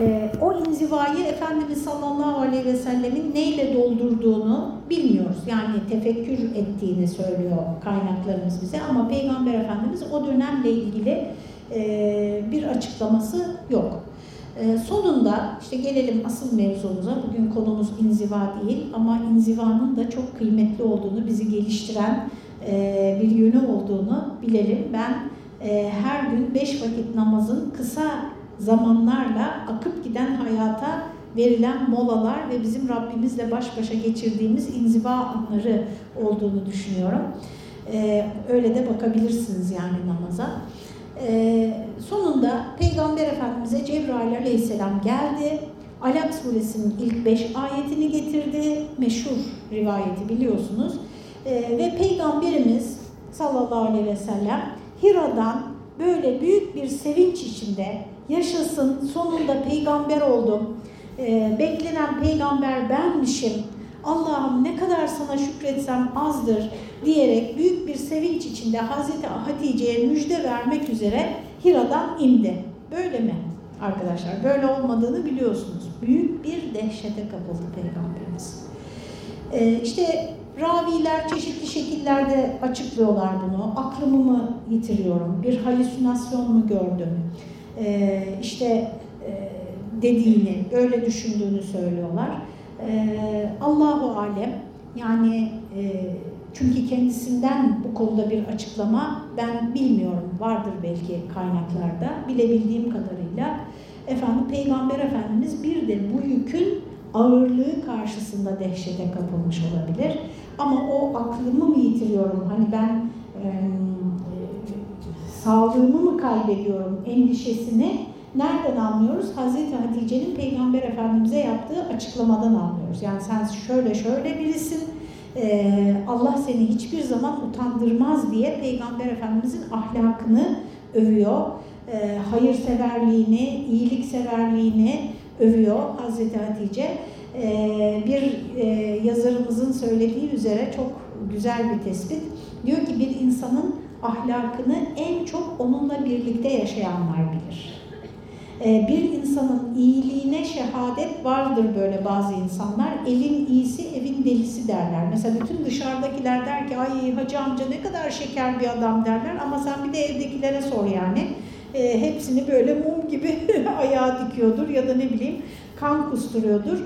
e, o inzivayı Efendimiz sallallahu aleyhi ve sellemin neyle doldurduğunu bilmiyoruz. Yani tefekkür ettiğini söylüyor kaynaklarımız bize ama Peygamber Efendimiz o dönemle ilgili e, bir açıklaması yok. E, sonunda işte gelelim asıl mevzumuza. Bugün konumuz inziva değil ama inzivanın da çok kıymetli olduğunu, bizi geliştiren e, bir yönü olduğunu bilelim. Ben e, her gün beş vakit namazın kısa zamanlarla akıp giden hayata verilen molalar ve bizim Rabbimizle baş başa geçirdiğimiz inziva anları olduğunu düşünüyorum. Ee, öyle de bakabilirsiniz yani namaza. Ee, sonunda Peygamber Efendimiz'e Cebrail Aleyhisselam geldi. Alak suresinin ilk beş ayetini getirdi. Meşhur rivayeti biliyorsunuz. Ee, ve Peygamberimiz sallallahu aleyhi ve sellem Hira'dan böyle büyük bir sevinç içinde yaşasın sonunda peygamber oldum. Ee, beklenen peygamber benmişim. Allah'ım ne kadar sana şükretsem azdır diyerek büyük bir sevinç içinde Hazreti Hatice'ye müjde vermek üzere Hira'dan indi. Böyle mi arkadaşlar? Böyle olmadığını biliyorsunuz. Büyük bir dehşete kapıldı peygamberimiz. Ee, işte raviler çeşitli şekillerde açıklıyorlar bunu. Aklımı mı yitiriyorum? Bir halüsinasyon mu gördüm? Ee, işte e, dediğini, öyle düşündüğünü söylüyorlar. Ee, Allahu alem yani e, çünkü kendisinden bu konuda bir açıklama ben bilmiyorum. Vardır belki kaynaklarda. Bilebildiğim kadarıyla efendim Peygamber Efendimiz bir de bu yükün ağırlığı karşısında dehşete kapılmış olabilir. Ama o aklımı mı yitiriyorum? Hani ben e, sağlığımı mı kaybediyorum endişesini nereden anlıyoruz? Hazreti Hatice'nin Peygamber Efendimiz'e yaptığı açıklamadan anlıyoruz. Yani sen şöyle şöyle birisin, e, Allah seni hiçbir zaman utandırmaz diye Peygamber Efendimiz'in ahlakını övüyor. E, hayırseverliğini, iyilikseverliğini övüyor Hazreti Hatice. E, bir yazarımızın söylediği üzere çok güzel bir tespit. Diyor ki bir insanın ahlakını en çok onunla birlikte yaşayanlar bilir. Ee, bir insanın iyiliğine şehadet vardır böyle bazı insanlar. Evin iyisi, evin delisi derler. Mesela bütün dışarıdakiler der ki ay hacı amca ne kadar şeker bir adam derler ama sen bir de evdekilere sor yani. E, hepsini böyle mum gibi ayağa dikiyordur ya da ne bileyim kan kusturuyordur.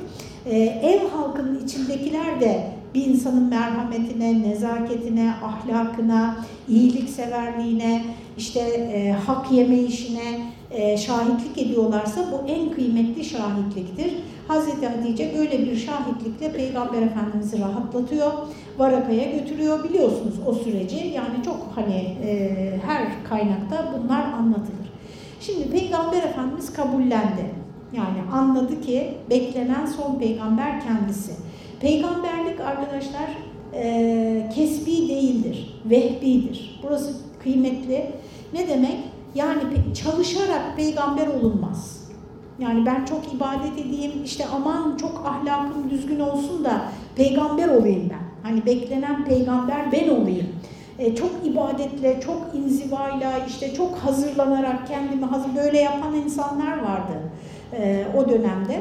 E, ev halkının içindekiler de bir insanın merhametine, nezaketine, ahlakına, iyilikseverliğine, işte e, hak yeme işine e, şahitlik ediyorlarsa bu en kıymetli şahitliktir. Hazreti Hatice böyle bir şahitlikle Peygamber Efendimiz'i rahatlatıyor, Varaka'ya götürüyor biliyorsunuz o süreci. Yani çok hani e, her kaynakta bunlar anlatılır. Şimdi Peygamber Efendimiz kabullendi. Yani anladı ki beklenen son peygamber kendisi. Peygamberlik arkadaşlar e, kesbi değildir, vehbidir. Burası kıymetli. Ne demek? Yani çalışarak peygamber olunmaz. Yani ben çok ibadet edeyim, işte aman çok ahlakım düzgün olsun da peygamber olayım ben. Hani beklenen peygamber ben olayım. E, çok ibadetle, çok inzivayla, işte çok hazırlanarak kendimi hazır böyle yapan insanlar vardı e, o dönemde.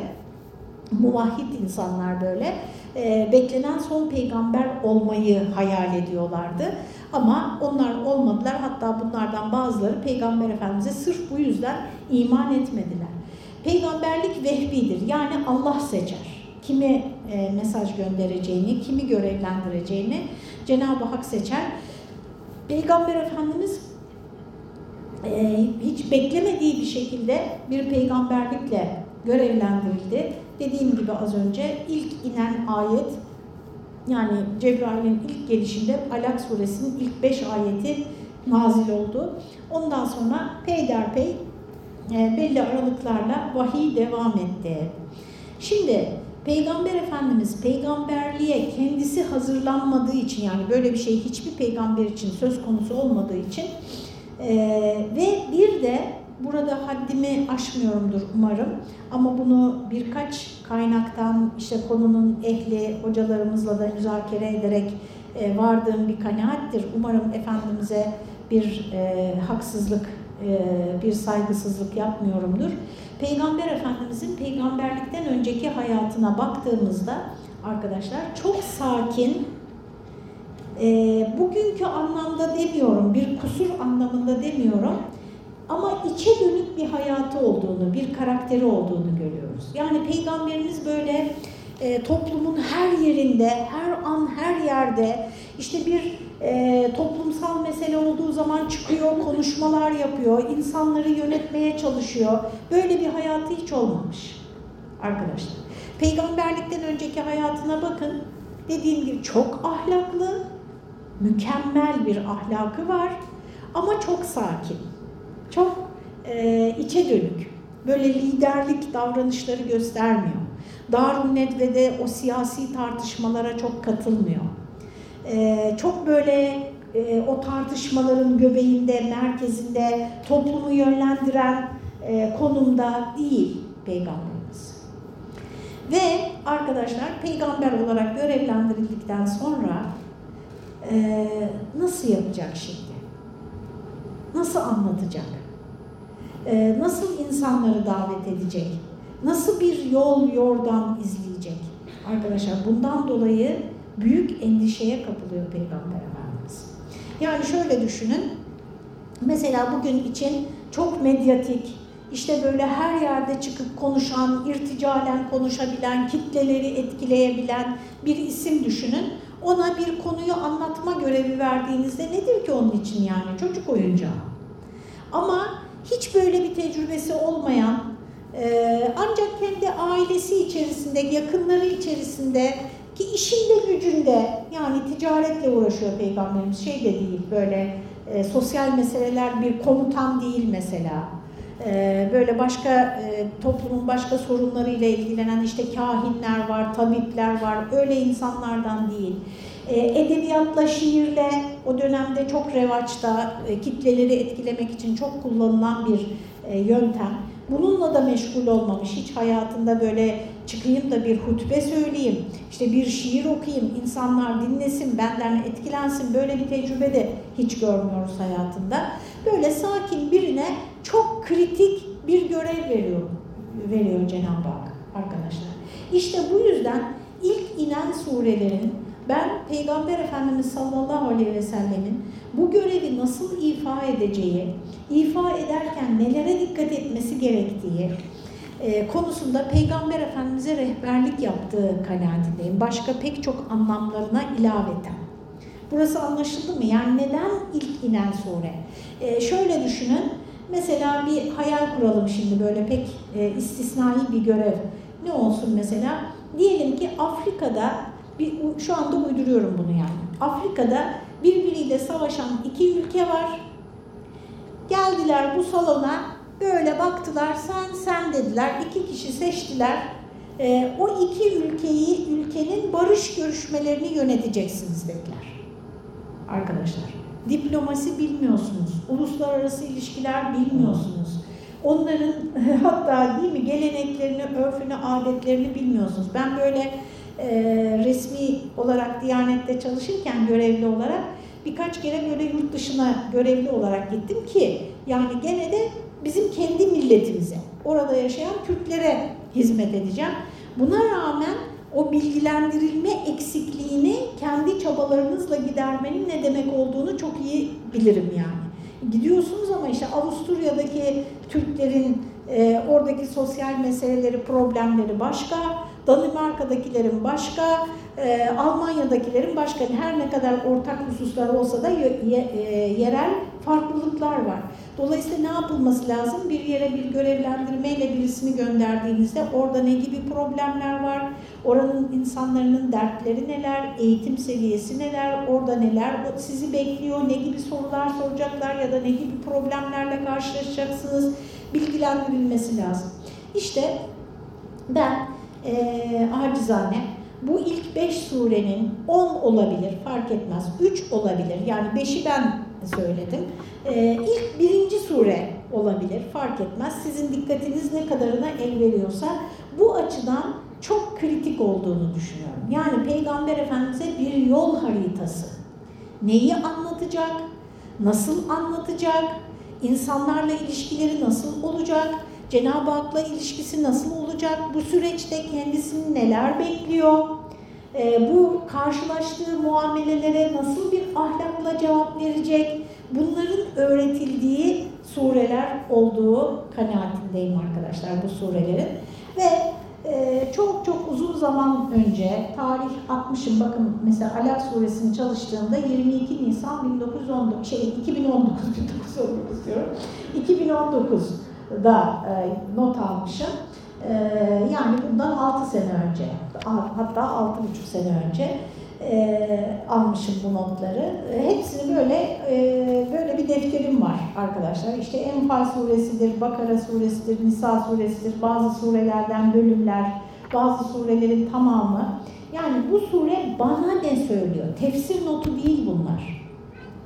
Muvahhid insanlar böyle e, beklenen son peygamber olmayı hayal ediyorlardı. Ama onlar olmadılar. Hatta bunlardan bazıları Peygamber Efendimiz'e sırf bu yüzden iman etmediler. Peygamberlik vehbidir. Yani Allah seçer. Kimi e, mesaj göndereceğini, kimi görevlendireceğini Cenab-ı Hak seçer. Peygamber Efendimiz e, hiç beklemediği bir şekilde bir peygamberlikle görevlendirildi. Dediğim gibi az önce ilk inen ayet yani Cebrail'in ilk gelişinde Alak suresinin ilk beş ayeti nazil oldu. Ondan sonra peyderpey e, belli aralıklarla vahiy devam etti. Şimdi Peygamber Efendimiz peygamberliğe kendisi hazırlanmadığı için yani böyle bir şey hiçbir peygamber için söz konusu olmadığı için e, ve bir de burada haddimi aşmıyorumdur umarım ama bunu birkaç kaynaktan işte konunun ehli hocalarımızla da müzakere ederek e, vardığım bir kanaattir. Umarım Efendimiz'e bir e, haksızlık e, bir saygısızlık yapmıyorumdur. Peygamber Efendimizin peygamberlikten önceki hayatına baktığımızda arkadaşlar çok sakin, e, bugünkü anlamda demiyorum, bir kusur anlamında demiyorum ama içe dönük bir hayatı olduğunu, bir karakteri olduğunu görüyoruz. Yani peygamberimiz böyle e, toplumun her yerinde, her an, her yerde işte bir e, toplumsal mesele olduğu zaman çıkıyor, konuşmalar yapıyor, insanları yönetmeye çalışıyor. Böyle bir hayatı hiç olmamış arkadaşlar. Peygamberlikten önceki hayatına bakın. Dediğim gibi çok ahlaklı, mükemmel bir ahlakı var ama çok sakin, çok e, içe dönük. Böyle liderlik davranışları göstermiyor. Darun Nedve'de o siyasi tartışmalara çok katılmıyor. Ee, çok böyle e, o tartışmaların göbeğinde, merkezinde, toplumu yönlendiren e, konumda değil Peygamberimiz. Ve arkadaşlar peygamber olarak görevlendirildikten sonra e, nasıl yapacak şimdi? Nasıl anlatacak? E, nasıl insanları davet edecek? Nasıl bir yol yordam izleyecek? Arkadaşlar bundan dolayı büyük endişeye kapılıyor Peygamber Efendimiz. Yani şöyle düşünün, mesela bugün için çok medyatik, işte böyle her yerde çıkıp konuşan, irticalen konuşabilen, kitleleri etkileyebilen bir isim düşünün. Ona bir konuyu anlatma görevi verdiğinizde nedir ki onun için yani? Çocuk oyuncağı. Ama hiç böyle bir tecrübesi olmayan, ancak kendi ailesi içerisinde, yakınları içerisinde ki işinde gücünde yani ticaretle uğraşıyor peygamberimiz şey de değil böyle e, sosyal meseleler bir komutan değil mesela. E, böyle başka e, toplumun başka sorunlarıyla ilgilenen işte kahinler var, tabipler var öyle insanlardan değil. E, edebiyatla, şiirle o dönemde çok revaçta e, kitleleri etkilemek için çok kullanılan bir e, yöntem. Bununla da meşgul olmamış, hiç hayatında böyle çıkayım da bir hutbe söyleyeyim, işte bir şiir okuyayım, insanlar dinlesin, benden etkilensin, böyle bir tecrübe de hiç görmüyoruz hayatında. Böyle sakin birine çok kritik bir görev veriyor, veriyor Cenab-ı Hak arkadaşlar. İşte bu yüzden ilk inen surelerin ben Peygamber Efendimiz sallallahu aleyhi ve sellemin bu görevi nasıl ifa edeceği, ifa ederken nelere dikkat etmesi gerektiği e, konusunda Peygamber Efendimiz'e rehberlik yaptığı kanaatindeyim. Başka pek çok anlamlarına ilaveten. Burası anlaşıldı mı? Yani neden ilk inen sure? E, şöyle düşünün, mesela bir hayal kuralım şimdi böyle pek e, istisnai bir görev. Ne olsun mesela? Diyelim ki Afrika'da, bir, şu anda uyduruyorum bunu yani. Afrika'da birbiriyle savaşan iki ülke var. Geldiler bu salona böyle baktılar sen sen dediler. iki kişi seçtiler. E, o iki ülkeyi ülkenin barış görüşmelerini yöneteceksiniz dediler. Arkadaşlar diplomasi bilmiyorsunuz. Uluslararası ilişkiler bilmiyorsunuz. Onların hatta değil mi geleneklerini, örfünü, adetlerini bilmiyorsunuz. Ben böyle e, resmi olarak Diyanet'te çalışırken görevli olarak birkaç kere böyle yurt dışına görevli olarak gittim ki yani gene de bizim kendi milletimize, orada yaşayan Türklere hizmet edeceğim. Buna rağmen o bilgilendirilme eksikliğini kendi çabalarınızla gidermenin ne demek olduğunu çok iyi bilirim yani. Gidiyorsunuz ama işte Avusturya'daki Türklerin e, oradaki sosyal meseleleri, problemleri başka, Danimarka'dakilerin başka, e, Almanya'dakilerin başka. Her ne kadar ortak hususlar olsa da ye, e, yerel farklılıklar var. Dolayısıyla ne yapılması lazım? Bir yere bir görevlendirmeyle birisini gönderdiğinizde orada ne gibi problemler var? Oranın insanların dertleri neler? Eğitim seviyesi neler? Orada neler sizi bekliyor? Ne gibi sorular soracaklar ya da ne gibi problemlerle karşılaşacaksınız? Bilgilendirilmesi lazım. İşte ben e, acizane bu ilk beş surenin on olabilir fark etmez. Üç olabilir. Yani beşi ben söyledim. Ee, ilk birinci sure olabilir fark etmez. Sizin dikkatiniz ne kadarına el veriyorsa bu açıdan çok kritik olduğunu düşünüyorum. Yani Peygamber Efendimiz'e bir yol haritası. Neyi anlatacak? Nasıl anlatacak? insanlarla ilişkileri nasıl olacak? Cenab-ı Hak'la ilişkisi nasıl olacak? Bu süreçte kendisini neler bekliyor? Ee, bu karşılaştığı muamelelere nasıl bir ahlakla cevap verecek? Bunların öğretildiği sureler olduğu kanaatindeyim arkadaşlar bu surelerin. Ve e, çok çok uzun zaman önce, tarih 60'ım bakın mesela Alak suresini çalıştığımda 22 Nisan 1919, şey 2019, 1919 diyorum, 2019'da e, not almışım. E, yani bundan 6 sene önce, hatta 6,5 sene önce e, almışım bu notları. E, hepsini böyle e, böyle bir defterim var arkadaşlar. İşte Enfal suresidir, Bakara suresidir, Nisa suresidir, bazı surelerden bölümler, bazı surelerin tamamı. Yani bu sure bana ne söylüyor? Tefsir notu değil bunlar.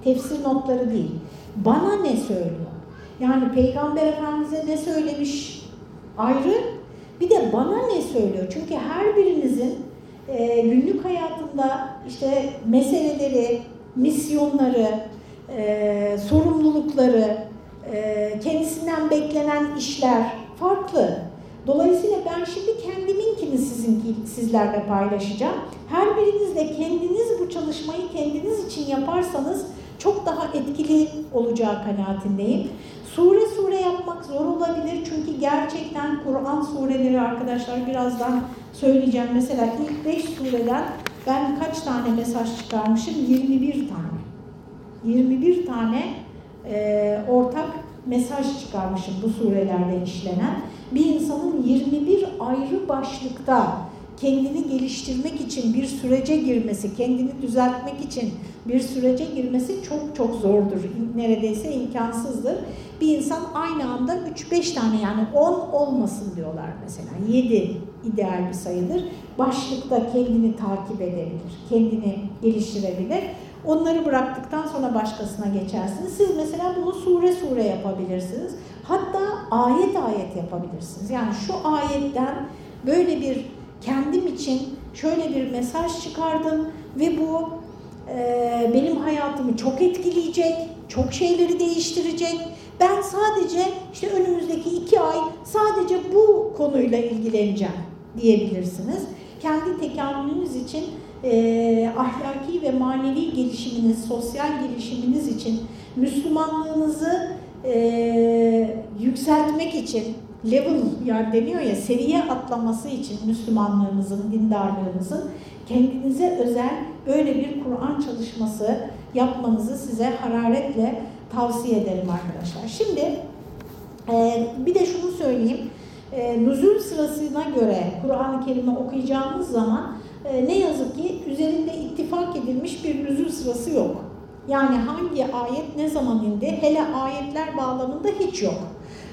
Tefsir notları değil. Bana ne söylüyor? Yani Peygamber Efendimiz'e ne söylemiş ayrı, bir de bana ne söylüyor? Çünkü her birinizin e, günlük hayatında işte meseleleri, misyonları, e, sorumlulukları, e, kendisinden beklenen işler farklı. Dolayısıyla ben şimdi kendiminkini sizinki, sizlerle paylaşacağım. Her biriniz de kendiniz bu çalışmayı kendiniz için yaparsanız çok daha etkili olacağı kanaatindeyim. Sure sure yapmak zor olabilir çünkü gerçekten Kur'an sureleri arkadaşlar birazdan söyleyeceğim. Mesela ilk 5 sureden ben kaç tane mesaj çıkarmışım? 21 tane. 21 tane e, ortak mesaj çıkarmışım bu surelerde işlenen. Bir insanın 21 ayrı başlıkta kendini geliştirmek için bir sürece girmesi, kendini düzeltmek için bir sürece girmesi çok çok zordur. Neredeyse imkansızdır. Bir insan aynı anda 3-5 tane yani 10 olmasın diyorlar mesela. 7 ideal bir sayıdır. Başlıkta kendini takip edebilir, kendini geliştirebilir. Onları bıraktıktan sonra başkasına geçersiniz. Siz mesela bunu sure sure yapabilirsiniz. Hatta ayet ayet yapabilirsiniz. Yani şu ayetten böyle bir kendim için şöyle bir mesaj çıkardım ve bu e, benim hayatımı çok etkileyecek, çok şeyleri değiştirecek. Ben sadece işte önümüzdeki iki ay sadece bu konuyla ilgileneceğim diyebilirsiniz. Kendi tekamülünüz için e, ahlaki ve manevi gelişiminiz, sosyal gelişiminiz için Müslümanlığınızı e, yükseltmek için level yani deniyor ya seviye atlaması için Müslümanlığınızın, dindarlığınızın kendinize özel böyle bir Kur'an çalışması yapmanızı size hararetle tavsiye ederim arkadaşlar. Şimdi e, bir de şunu söyleyeyim. E, nüzul sırasına göre Kur'an-ı Kerim'i okuyacağımız zaman e, ne yazık ki üzerinde ittifak edilmiş bir nüzul sırası yok. Yani hangi ayet ne zaman indi? Hele ayetler bağlamında hiç yok.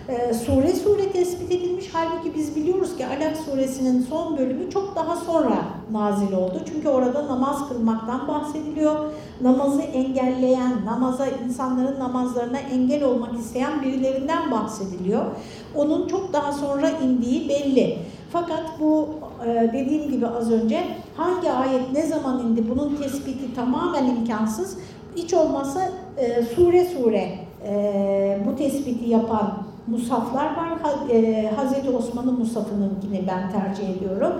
Ee, sure sure tespit edilmiş. Halbuki biz biliyoruz ki Alak suresinin son bölümü çok daha sonra nazil oldu. Çünkü orada namaz kılmaktan bahsediliyor. Namazı engelleyen, namaza insanların namazlarına engel olmak isteyen birilerinden bahsediliyor. Onun çok daha sonra indiği belli. Fakat bu e, dediğim gibi az önce hangi ayet ne zaman indi bunun tespiti tamamen imkansız. Hiç olmazsa e, sure sure e, bu tespiti yapan musaflar var. E, Hazreti Osman'ın musafınınkini ben tercih ediyorum.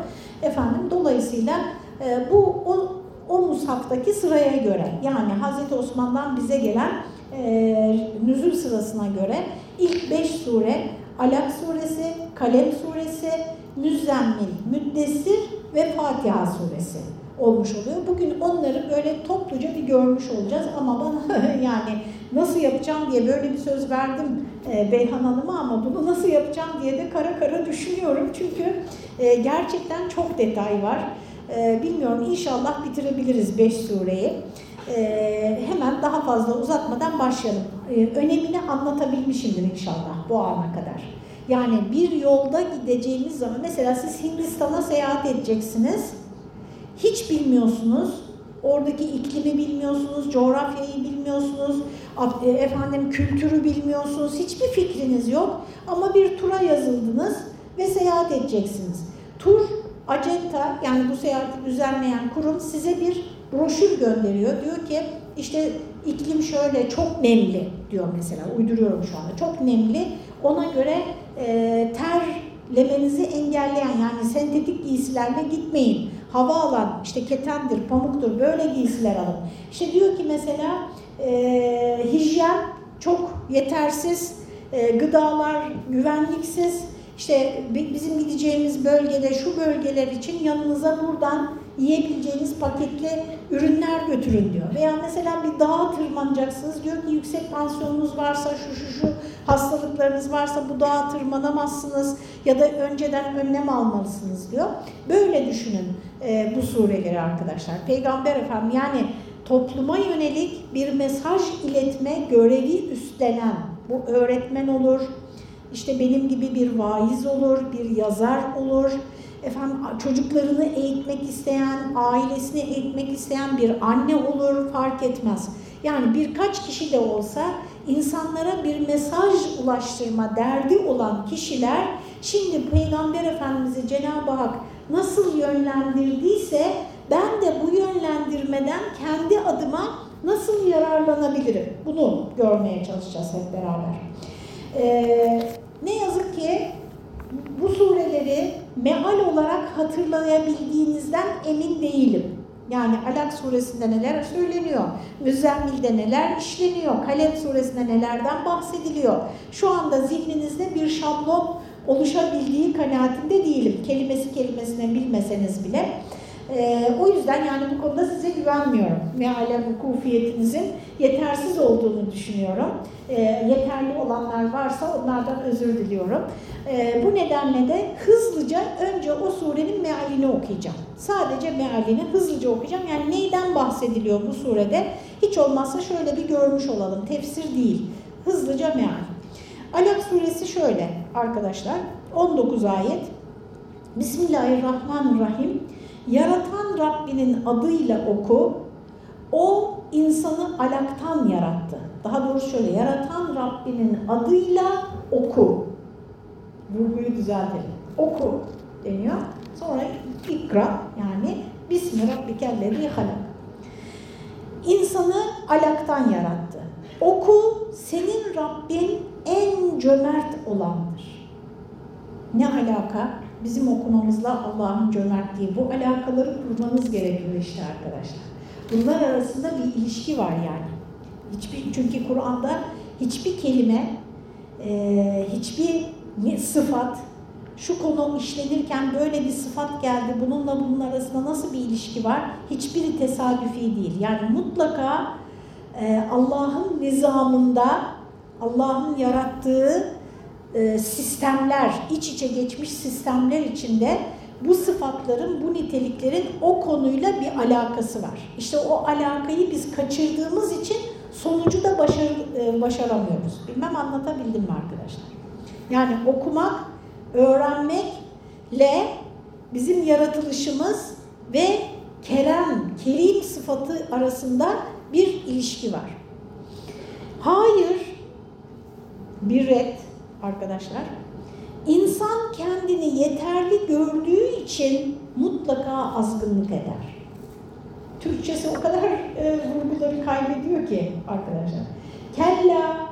Efendim dolayısıyla e, bu o, o musaftaki sıraya göre yani Hazreti Osman'dan bize gelen e, nüzul sırasına göre ilk beş sure Alak suresi, Kalem suresi, Müzzemmil, Müddessir ve Fatiha suresi olmuş oluyor. Bugün onları böyle topluca bir görmüş olacağız ama bana yani nasıl yapacağım diye böyle bir söz verdim e, Beyhan Hanım'a ama bunu nasıl yapacağım diye de kara kara düşünüyorum. Çünkü e, gerçekten çok detay var. E, bilmiyorum inşallah bitirebiliriz 5 sureyi. Hemen daha fazla uzatmadan başlayalım. E, önemini anlatabilmişimdir inşallah bu ana kadar. Yani bir yolda gideceğimiz zaman mesela siz Hindistan'a seyahat edeceksiniz. Hiç bilmiyorsunuz. Oradaki iklimi bilmiyorsunuz, coğrafyayı bilmiyorsunuz, e, efendim kültürü bilmiyorsunuz, hiçbir fikriniz yok. Ama bir tura yazıldınız ve seyahat edeceksiniz. Tur, acenta yani bu seyahati düzenleyen kurum size bir broşür gönderiyor. Diyor ki işte iklim şöyle çok nemli diyor mesela uyduruyorum şu anda çok nemli ona göre e, terlemenizi engelleyen yani sentetik giysilerle gitmeyin. Hava alan işte ketendir, pamuktur böyle giysiler alın. İşte diyor ki mesela e, hijyen çok yetersiz, e, gıdalar güvenliksiz. İşte bizim gideceğimiz bölgede şu bölgeler için yanınıza buradan yiyebileceğiniz paketli ürünler götürün diyor. Veya mesela bir dağa tırmanacaksınız diyor ki yüksek tansiyonunuz varsa şu şu şu hastalıklarınız varsa bu dağa tırmanamazsınız ya da önceden önlem almalısınız diyor. Böyle düşünün e, bu sureleri arkadaşlar. Peygamber Efendim yani topluma yönelik bir mesaj iletme görevi üstlenen bu öğretmen olur, işte benim gibi bir vaiz olur, bir yazar olur, efendim çocuklarını eğitmek isteyen, ailesini eğitmek isteyen bir anne olur fark etmez. Yani birkaç kişi de olsa insanlara bir mesaj ulaştırma derdi olan kişiler şimdi Peygamber Efendimiz'i Cenab-ı Hak nasıl yönlendirdiyse ben de bu yönlendirmeden kendi adıma nasıl yararlanabilirim? Bunu görmeye çalışacağız hep beraber. Ee, ne yazık ki bu sureleri meal olarak hatırlayabildiğinizden emin değilim. Yani Alak suresinde neler söyleniyor, Müzzemmil'de neler işleniyor, Kalem suresinde nelerden bahsediliyor. Şu anda zihninizde bir şablon oluşabildiği kanaatinde değilim. Kelimesi kelimesine bilmeseniz bile. Ee, o yüzden yani bu konuda size güvenmiyorum. Meale vukufiyetinizin yetersiz olduğunu düşünüyorum. Ee, yeterli olanlar varsa onlardan özür diliyorum. Ee, bu nedenle de hızlıca önce o surenin mealini okuyacağım. Sadece mealini hızlıca okuyacağım. Yani neyden bahsediliyor bu surede? Hiç olmazsa şöyle bir görmüş olalım. Tefsir değil. Hızlıca meal. Alak suresi şöyle arkadaşlar. 19 ayet. Bismillahirrahmanirrahim. Yaratan Rabbinin adıyla oku. O insanı alaktan yarattı. Daha doğrusu şöyle, yaratan Rabbinin adıyla oku. Vurguyu düzeltelim. Oku deniyor. Sonra ikra yani Bismi Rabbikellezi halak. İnsanı alaktan yarattı. Oku senin Rabbin en cömert olandır. Ne alaka? Bizim okumamızla Allah'ın cömertliği. Bu alakaları kurmanız gerekiyor işte arkadaşlar. Bunlar arasında bir ilişki var yani. Hiçbir, çünkü Kur'an'da hiçbir kelime, e, hiçbir sıfat, şu konu işlenirken böyle bir sıfat geldi, bununla bunun arasında nasıl bir ilişki var? Hiçbiri tesadüfi değil. Yani mutlaka e, Allah'ın nizamında, Allah'ın yarattığı sistemler, iç içe geçmiş sistemler içinde bu sıfatların, bu niteliklerin o konuyla bir alakası var. İşte o alakayı biz kaçırdığımız için sonucu da başar, e, başaramıyoruz. Bilmem anlatabildim mi arkadaşlar? Yani okumak, öğrenmekle bizim yaratılışımız ve kerem, kerim sıfatı arasında bir ilişki var. Hayır, bir red, arkadaşlar. İnsan kendini yeterli gördüğü için mutlaka azgınlık eder. Türkçesi o kadar e, vurguları kaybediyor ki arkadaşlar. Kella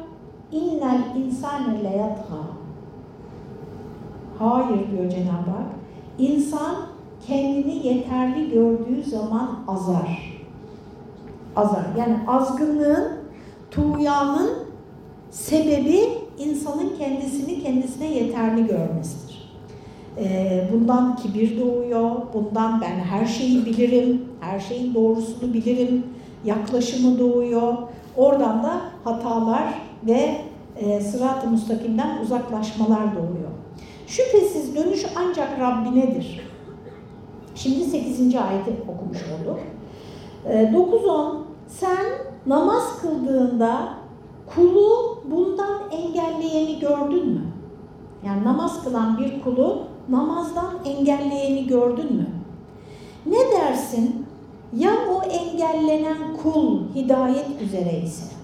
innel insane leyatha. Hayır diyor Cenab-ı Hak. İnsan kendini yeterli gördüğü zaman azar. Azar. Yani azgınlığın, tuğyanın sebebi insanın kendisini kendisine yeterli görmesidir. Ee, bundan kibir doğuyor, bundan ben her şeyi bilirim, her şeyin doğrusunu bilirim, yaklaşımı doğuyor. Oradan da hatalar ve e, sırat-ı mustakimden uzaklaşmalar doğuyor. Şüphesiz dönüş ancak Rabbinedir. Şimdi 8. ayeti okumuş olduk. E, ee, 9-10 sen namaz kıldığında Kulu bundan engelleyeni gördün mü? Yani namaz kılan bir kulu namazdan engelleyeni gördün mü? Ne dersin? Ya o engellenen kul hidayet üzere ise?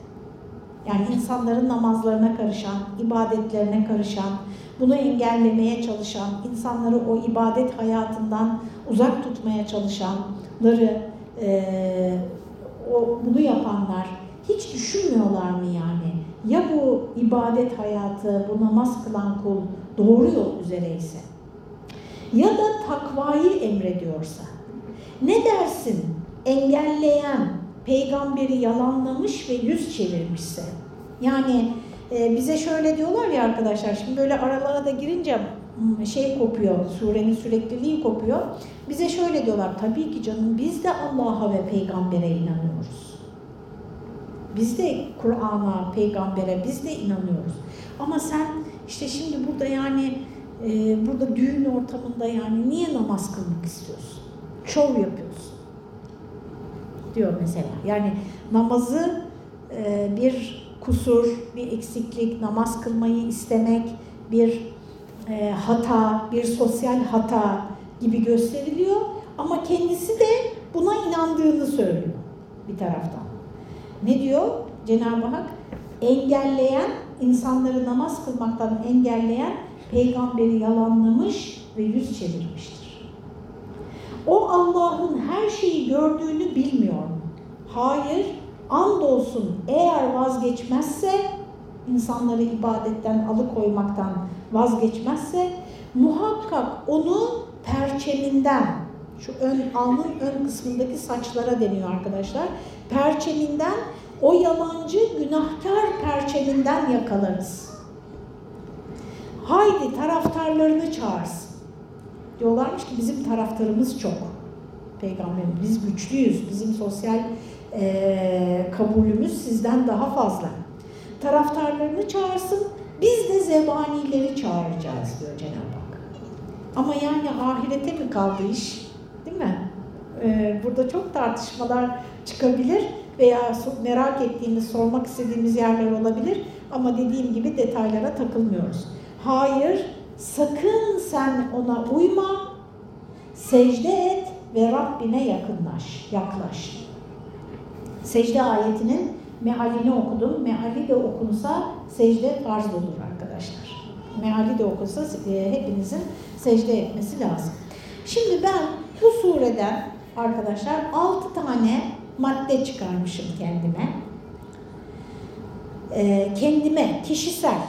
Yani insanların namazlarına karışan, ibadetlerine karışan, bunu engellemeye çalışan, insanları o ibadet hayatından uzak tutmaya çalışanları, e, o, bunu yapanlar, hiç düşünmüyorlar mı yani? Ya bu ibadet hayatı, bu namaz kılan kul doğru yol üzereyse? Ya da takvayı emrediyorsa? Ne dersin? Engelleyen peygamberi yalanlamış ve yüz çevirmişse? Yani e, bize şöyle diyorlar ya arkadaşlar şimdi böyle aralara da girince hmm, şey kopuyor surenin sürekliliği kopuyor. Bize şöyle diyorlar tabii ki canım biz de Allah'a ve peygambere inanıyoruz biz de Kur'an'a, peygambere biz de inanıyoruz. Ama sen işte şimdi burada yani e, burada düğün ortamında yani niye namaz kılmak istiyorsun? Şov yapıyorsun. Diyor mesela. Yani namazı e, bir kusur, bir eksiklik, namaz kılmayı istemek, bir e, hata, bir sosyal hata gibi gösteriliyor. Ama kendisi de buna inandığını söylüyor bir taraftan. Ne diyor Cenab-ı Hak? Engelleyen, insanları namaz kılmaktan engelleyen peygamberi yalanlamış ve yüz çevirmiştir. O Allah'ın her şeyi gördüğünü bilmiyor mu? Hayır, andolsun eğer vazgeçmezse, insanları ibadetten alıkoymaktan vazgeçmezse, muhakkak onu perçeminden, şu ön alnın ön kısmındaki saçlara deniyor arkadaşlar. Perçeminden o yalancı günahkar perçeminden yakalarız. Haydi taraftarlarını çağırsın. Diyorlarmış ki bizim taraftarımız çok. Peygamberimiz biz güçlüyüz. Bizim sosyal e, kabulümüz sizden daha fazla. Taraftarlarını çağırsın. Biz de zebanileri çağıracağız diyor Cenab-ı Hak. Ama yani ahirete mi kaldı iş? Değil mi? Ee, burada çok tartışmalar çıkabilir veya merak ettiğimiz, sormak istediğimiz yerler olabilir. Ama dediğim gibi detaylara takılmıyoruz. Hayır, sakın sen ona uyma, secde et ve Rabbine yakınlaş, yaklaş. Secde ayetinin mealini okudum. Meali de okunsa secde farz olur arkadaşlar. Meali de okunsa e, hepinizin secde etmesi lazım. Şimdi ben bu sureden arkadaşlar altı tane madde çıkarmışım kendime. Ee, kendime kişisel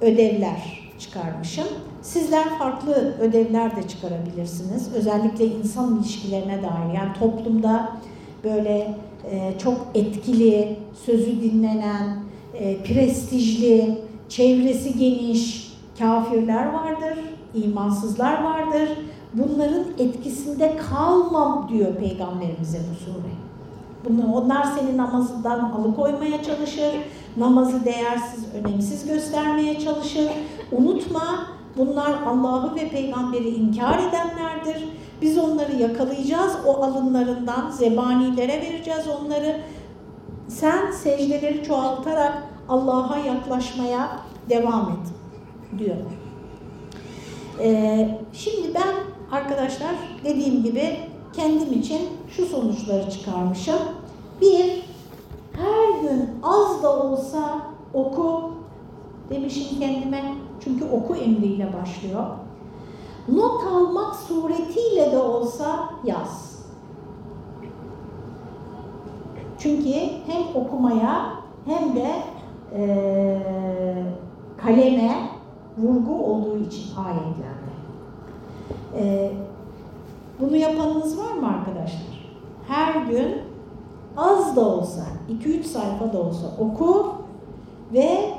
ödevler çıkarmışım. Sizler farklı ödevler de çıkarabilirsiniz. Özellikle insan ilişkilerine dair. Yani toplumda böyle e, çok etkili, sözü dinlenen, e, prestijli, çevresi geniş kafirler vardır, imansızlar vardır. Bunların etkisinde kalmam diyor Peygamberimize bu sure. Bunu, onlar seni namazından alıkoymaya çalışır, namazı değersiz, önemsiz göstermeye çalışır. Unutma, bunlar Allah'ı ve peygamberi inkar edenlerdir. Biz onları yakalayacağız, o alınlarından zebanilere vereceğiz onları. Sen secdeleri çoğaltarak Allah'a yaklaşmaya devam et diyor. Ee, şimdi ben arkadaşlar dediğim gibi kendim için şu sonuçları çıkarmışım. Bir, her gün az da olsa oku demişim kendime. Çünkü oku emriyle başlıyor. Not almak suretiyle de olsa yaz. Çünkü hem okumaya hem de e, kaleme vurgu olduğu için ayetlerde. E, bunu yapanınız var mı arkadaşlar? Her gün az da olsa, 2-3 sayfa da olsa oku ve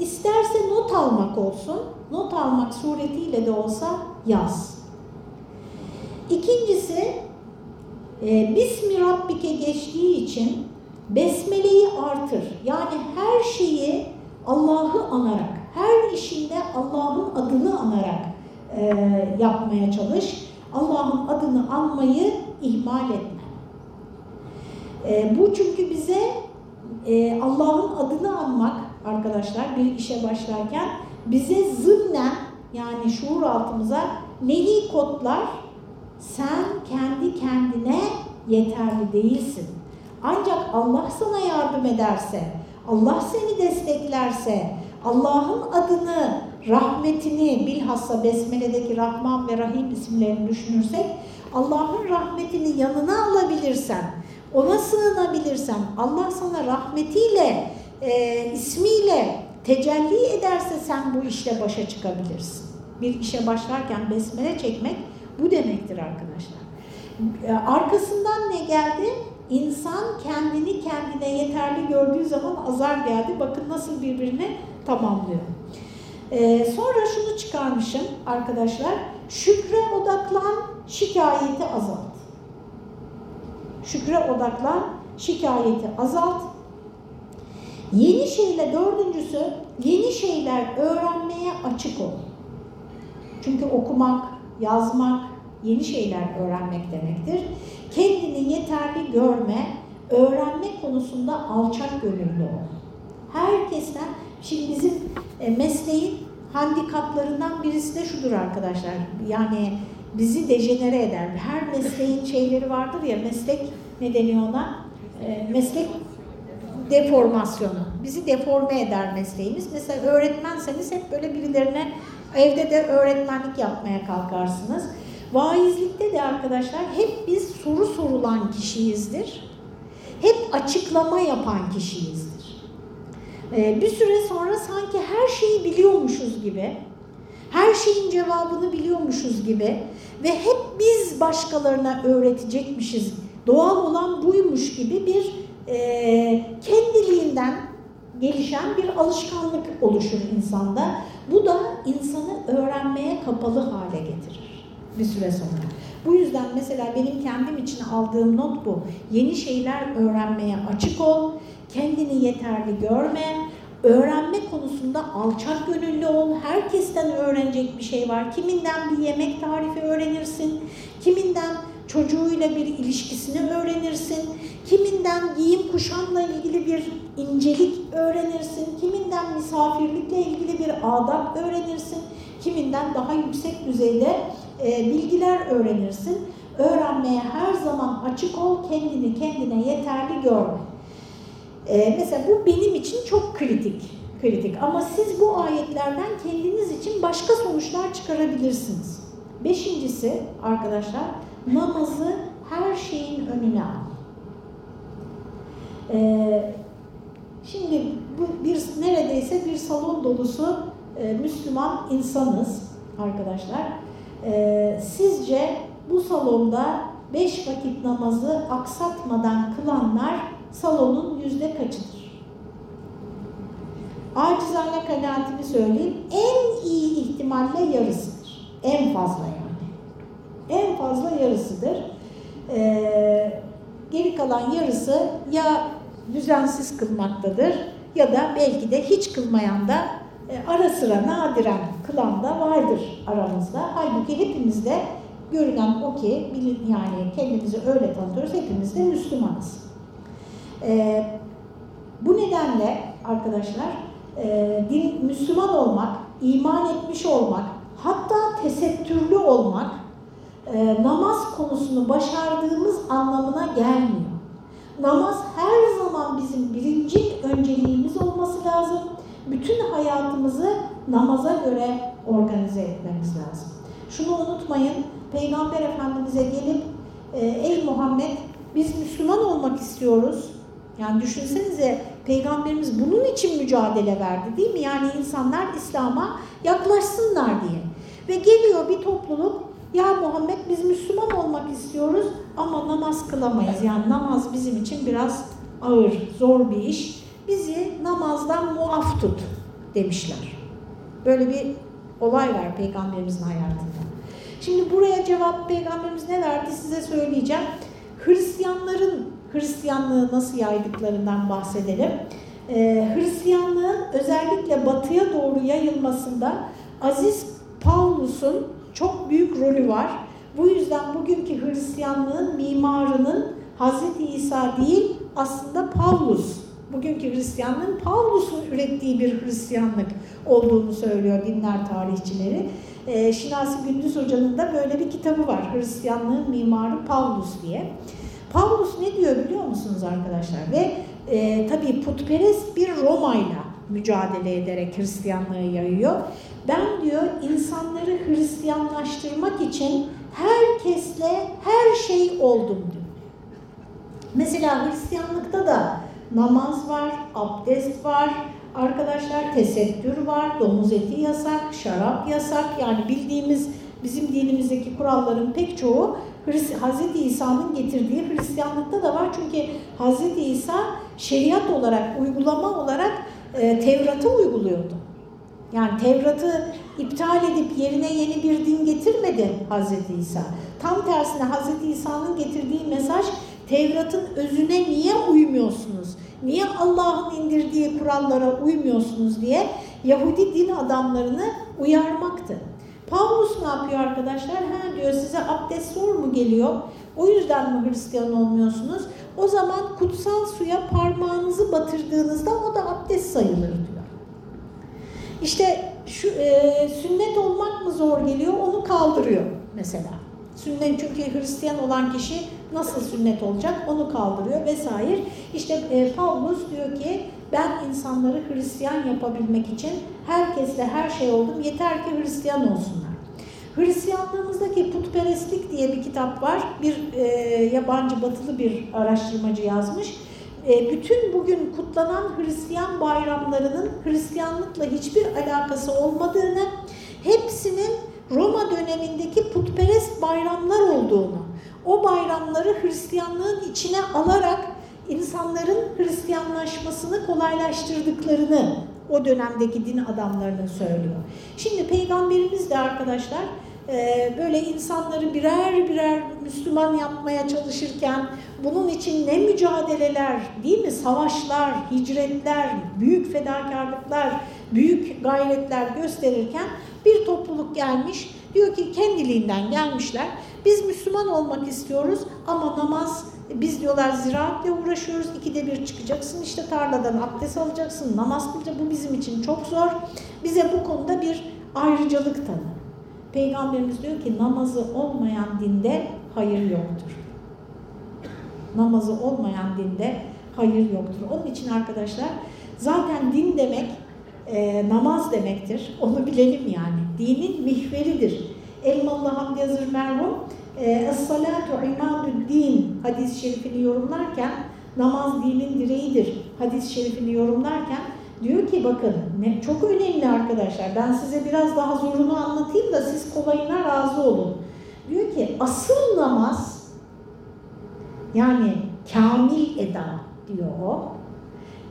isterse not almak olsun, not almak suretiyle de olsa yaz. İkincisi, e, Bismi Rabbike geçtiği için Besmele'yi artır. Yani her şeyi Allah'ı anarak, her işinde Allah'ın adını anarak e, yapmaya çalış. Allah'ın adını anmayı ihmal etme. E, bu çünkü bize e, Allah'ın adını anmak arkadaşlar bir işe başlarken bize zımnen yani şuur altımıza neyi kodlar? Sen kendi kendine yeterli değilsin. Ancak Allah sana yardım ederse, Allah seni desteklerse, Allah'ın adını, rahmetini, bilhassa Besmele'deki Rahman ve Rahim isimlerini düşünürsek, Allah'ın rahmetini yanına alabilirsen, ona sığınabilirsen, Allah sana rahmetiyle, e, ismiyle tecelli ederse sen bu işle başa çıkabilirsin. Bir işe başlarken besmele çekmek bu demektir arkadaşlar. E, arkasından ne geldi? İnsan kendini kendine yeterli gördüğü zaman azar geldi. Bakın nasıl birbirini tamamlıyor. Ee, sonra şunu çıkarmışım arkadaşlar. Şükre odaklan, şikayeti azalt. Şükre odaklan, şikayeti azalt. Yeni şeyler, dördüncüsü, yeni şeyler öğrenmeye açık ol. Çünkü okumak, yazmak, yeni şeyler öğrenmek demektir. Kendini yeterli görme, öğrenme konusunda alçak gönüllü ol. Herkesten, şimdi bizim e, mesleğin handikaplarından birisi de şudur arkadaşlar. Yani bizi dejenere eder. Her mesleğin şeyleri vardır ya, meslek ne deniyor ona? E, meslek deformasyonu. Bizi deforme eder mesleğimiz. Mesela öğretmenseniz hep böyle birilerine evde de öğretmenlik yapmaya kalkarsınız. Vaizlikte de arkadaşlar hep biz soru sorulan kişiyizdir. Hep açıklama yapan kişiyizdir. Ee, bir süre sonra sanki her şeyi biliyormuşuz gibi, her şeyin cevabını biliyormuşuz gibi ve hep biz başkalarına öğretecekmişiz, doğal olan buymuş gibi bir e, kendiliğinden gelişen bir alışkanlık oluşur insanda. Bu da insanı öğrenmeye kapalı hale getirir bir süre sonra. Bu yüzden mesela benim kendim için aldığım not bu. Yeni şeyler öğrenmeye açık ol, kendini yeterli görme, öğrenme konusunda alçak gönüllü ol. Herkesten öğrenecek bir şey var. Kiminden bir yemek tarifi öğrenirsin, kiminden çocuğuyla bir ilişkisini öğrenirsin, kiminden giyim kuşamla ilgili bir incelik öğrenirsin, kiminden misafirlikle ilgili bir adab öğrenirsin, kiminden daha yüksek düzeyde e, bilgiler öğrenirsin. Öğrenmeye her zaman açık ol, kendini kendine yeterli görme. E, mesela bu benim için çok kritik, kritik. Ama siz bu ayetlerden kendiniz için başka sonuçlar çıkarabilirsiniz. Beşincisi arkadaşlar, namazı her şeyin önüne al. Ee, şimdi bu bir neredeyse bir salon dolusu e, Müslüman insanız arkadaşlar. Ee, sizce bu salonda beş vakit namazı aksatmadan kılanlar salonun yüzde kaçıdır? Acizane kanaatimi söyleyeyim. En iyi ihtimalle yarısıdır. En fazla yani. En fazla yarısıdır. Ee, geri kalan yarısı ya düzensiz kılmaktadır ya da belki de hiç kılmayan da e, ara sıra nadiren kılan da vardır aramızda. Halbuki hepimizde görünen o ki yani kendimizi öyle tanıtıyoruz hepimiz de Müslümanız. E, bu nedenle arkadaşlar e, din, Müslüman olmak, iman etmiş olmak, hatta tesettürlü olmak e, namaz konusunu başardığımız anlamına gelmiyor. Namaz her zaman bizim birinci önceliğimiz olması lazım. Bütün hayatımızı namaza göre organize etmemiz lazım. Şunu unutmayın, Peygamber Efendimiz'e gelip e, ey Muhammed biz Müslüman olmak istiyoruz. Yani düşünsenize Peygamberimiz bunun için mücadele verdi değil mi? Yani insanlar İslam'a yaklaşsınlar diye. Ve geliyor bir topluluk ya Muhammed biz Müslüman olmak istiyoruz ama namaz kılamayız. Yani namaz bizim için biraz ağır, zor bir iş. Bizi namazdan muaf tut demişler. Böyle bir olay var Peygamberimizin hayatında. Şimdi buraya cevap Peygamberimiz ne verdi size söyleyeceğim. Hristiyanların Hristiyanlığı nasıl yaydıklarından bahsedelim. Ee, Hristiyanlığın özellikle batıya doğru yayılmasında Aziz Paulus'un çok büyük rolü var. Bu yüzden bugünkü Hristiyanlığın mimarının Hazreti İsa değil aslında Pavlus. Bugünkü Hristiyanlığın Pavlus'un ürettiği bir Hristiyanlık olduğunu söylüyor dinler tarihçileri. E, Şinasi Gündüz Hoca'nın da böyle bir kitabı var. Hristiyanlığın mimarı Pavlus diye. Pavlus ne diyor biliyor musunuz arkadaşlar? Ve e, tabii putperest bir Roma'yla mücadele ederek Hristiyanlığı yayıyor. Ben diyor insanları Hristiyanlaştırmak için herkesle her şey oldum diyor. Mesela Hristiyanlıkta da namaz var, abdest var, arkadaşlar tesettür var, domuz eti yasak, şarap yasak. Yani bildiğimiz bizim dinimizdeki kuralların pek çoğu Hz. İsa'nın getirdiği Hristiyanlıkta da var. Çünkü Hz. İsa şeriat olarak, uygulama olarak e, Tevrat'ı uyguluyordu. Yani Tevrat'ı iptal edip yerine yeni bir din getirmedi Hz. İsa. Tam tersine Hz. İsa'nın getirdiği mesaj Tevrat'ın özüne niye uymuyorsunuz? Niye Allah'ın indirdiği kurallara uymuyorsunuz diye Yahudi din adamlarını uyarmaktı. Pavlus ne yapıyor arkadaşlar? Ha diyor size abdest zor mu geliyor? O yüzden mi Hristiyan olmuyorsunuz? O zaman kutsal suya parmağınızı batırdığınızda o da abdest sayılır diyor. İşte şu e, sünnet olmak mı zor geliyor? Onu kaldırıyor mesela. Sünnet çünkü Hristiyan olan kişi nasıl sünnet olacak onu kaldırıyor vesaire. İşte e, Pavlus diyor ki ben insanları Hristiyan yapabilmek için herkesle her şey oldum yeter ki Hristiyan olsunlar. Hristiyanlığımızdaki putperestlik diye bir kitap var. Bir e, yabancı batılı bir araştırmacı yazmış. E, bütün bugün kutlanan Hristiyan bayramlarının Hristiyanlıkla hiçbir alakası olmadığını, hepsinin Roma dönemindeki putperest bayramlar olduğunu, o bayramları Hristiyanlığın içine alarak insanların Hristiyanlaşmasını kolaylaştırdıklarını o dönemdeki din adamlarının söylüyor. Şimdi Peygamberimiz de arkadaşlar e, böyle insanları birer birer Müslüman yapmaya çalışırken bunun için ne mücadeleler değil mi? Savaşlar, hicretler, büyük fedakarlıklar, büyük gayretler gösterirken bir topluluk gelmiş. Diyor ki kendiliğinden gelmişler. Biz Müslüman olmak istiyoruz ama namaz biz diyorlar ziraatle uğraşıyoruz. İkide bir çıkacaksın işte tarladan abdest alacaksın. Namaz kılacak. Bu bizim için çok zor. Bize bu konuda bir ayrıcalık tanı. Peygamberimiz diyor ki namazı olmayan dinde hayır yoktur. Namazı olmayan dinde hayır yoktur. Onun için arkadaşlar zaten din demek e, namaz demektir. Onu bilelim yani. Dinin mihveridir. Elmalı Hamdi Yazır merhum Es-salatu imadü'd-din hadis-i şerifini yorumlarken namaz dinin direğidir hadis-i şerifini yorumlarken diyor ki bakın ne, çok önemli arkadaşlar ben size biraz daha zorunu anlatayım da siz kolayına razı olun. Diyor ki asıl namaz yani kamil eda diyor o.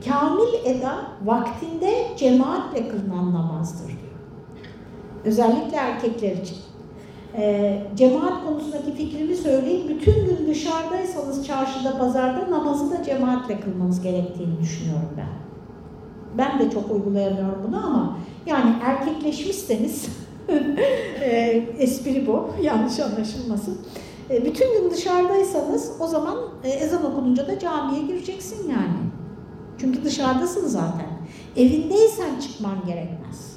Kamil eda vaktinde cemaatle kılınan namazdır diyor. Özellikle erkekler için e, cemaat konusundaki fikrimi söyleyeyim. Bütün gün dışarıdaysanız çarşıda, pazarda namazı da cemaatle kılmanız gerektiğini düşünüyorum ben. Ben de çok uygulayamıyorum bunu ama yani erkekleşmişseniz e, espri bu, yanlış anlaşılmasın. E, bütün gün dışarıdaysanız o zaman e, ezan okununca da camiye gireceksin yani. Çünkü dışarıdasın zaten. Evindeysen çıkman gerekmez.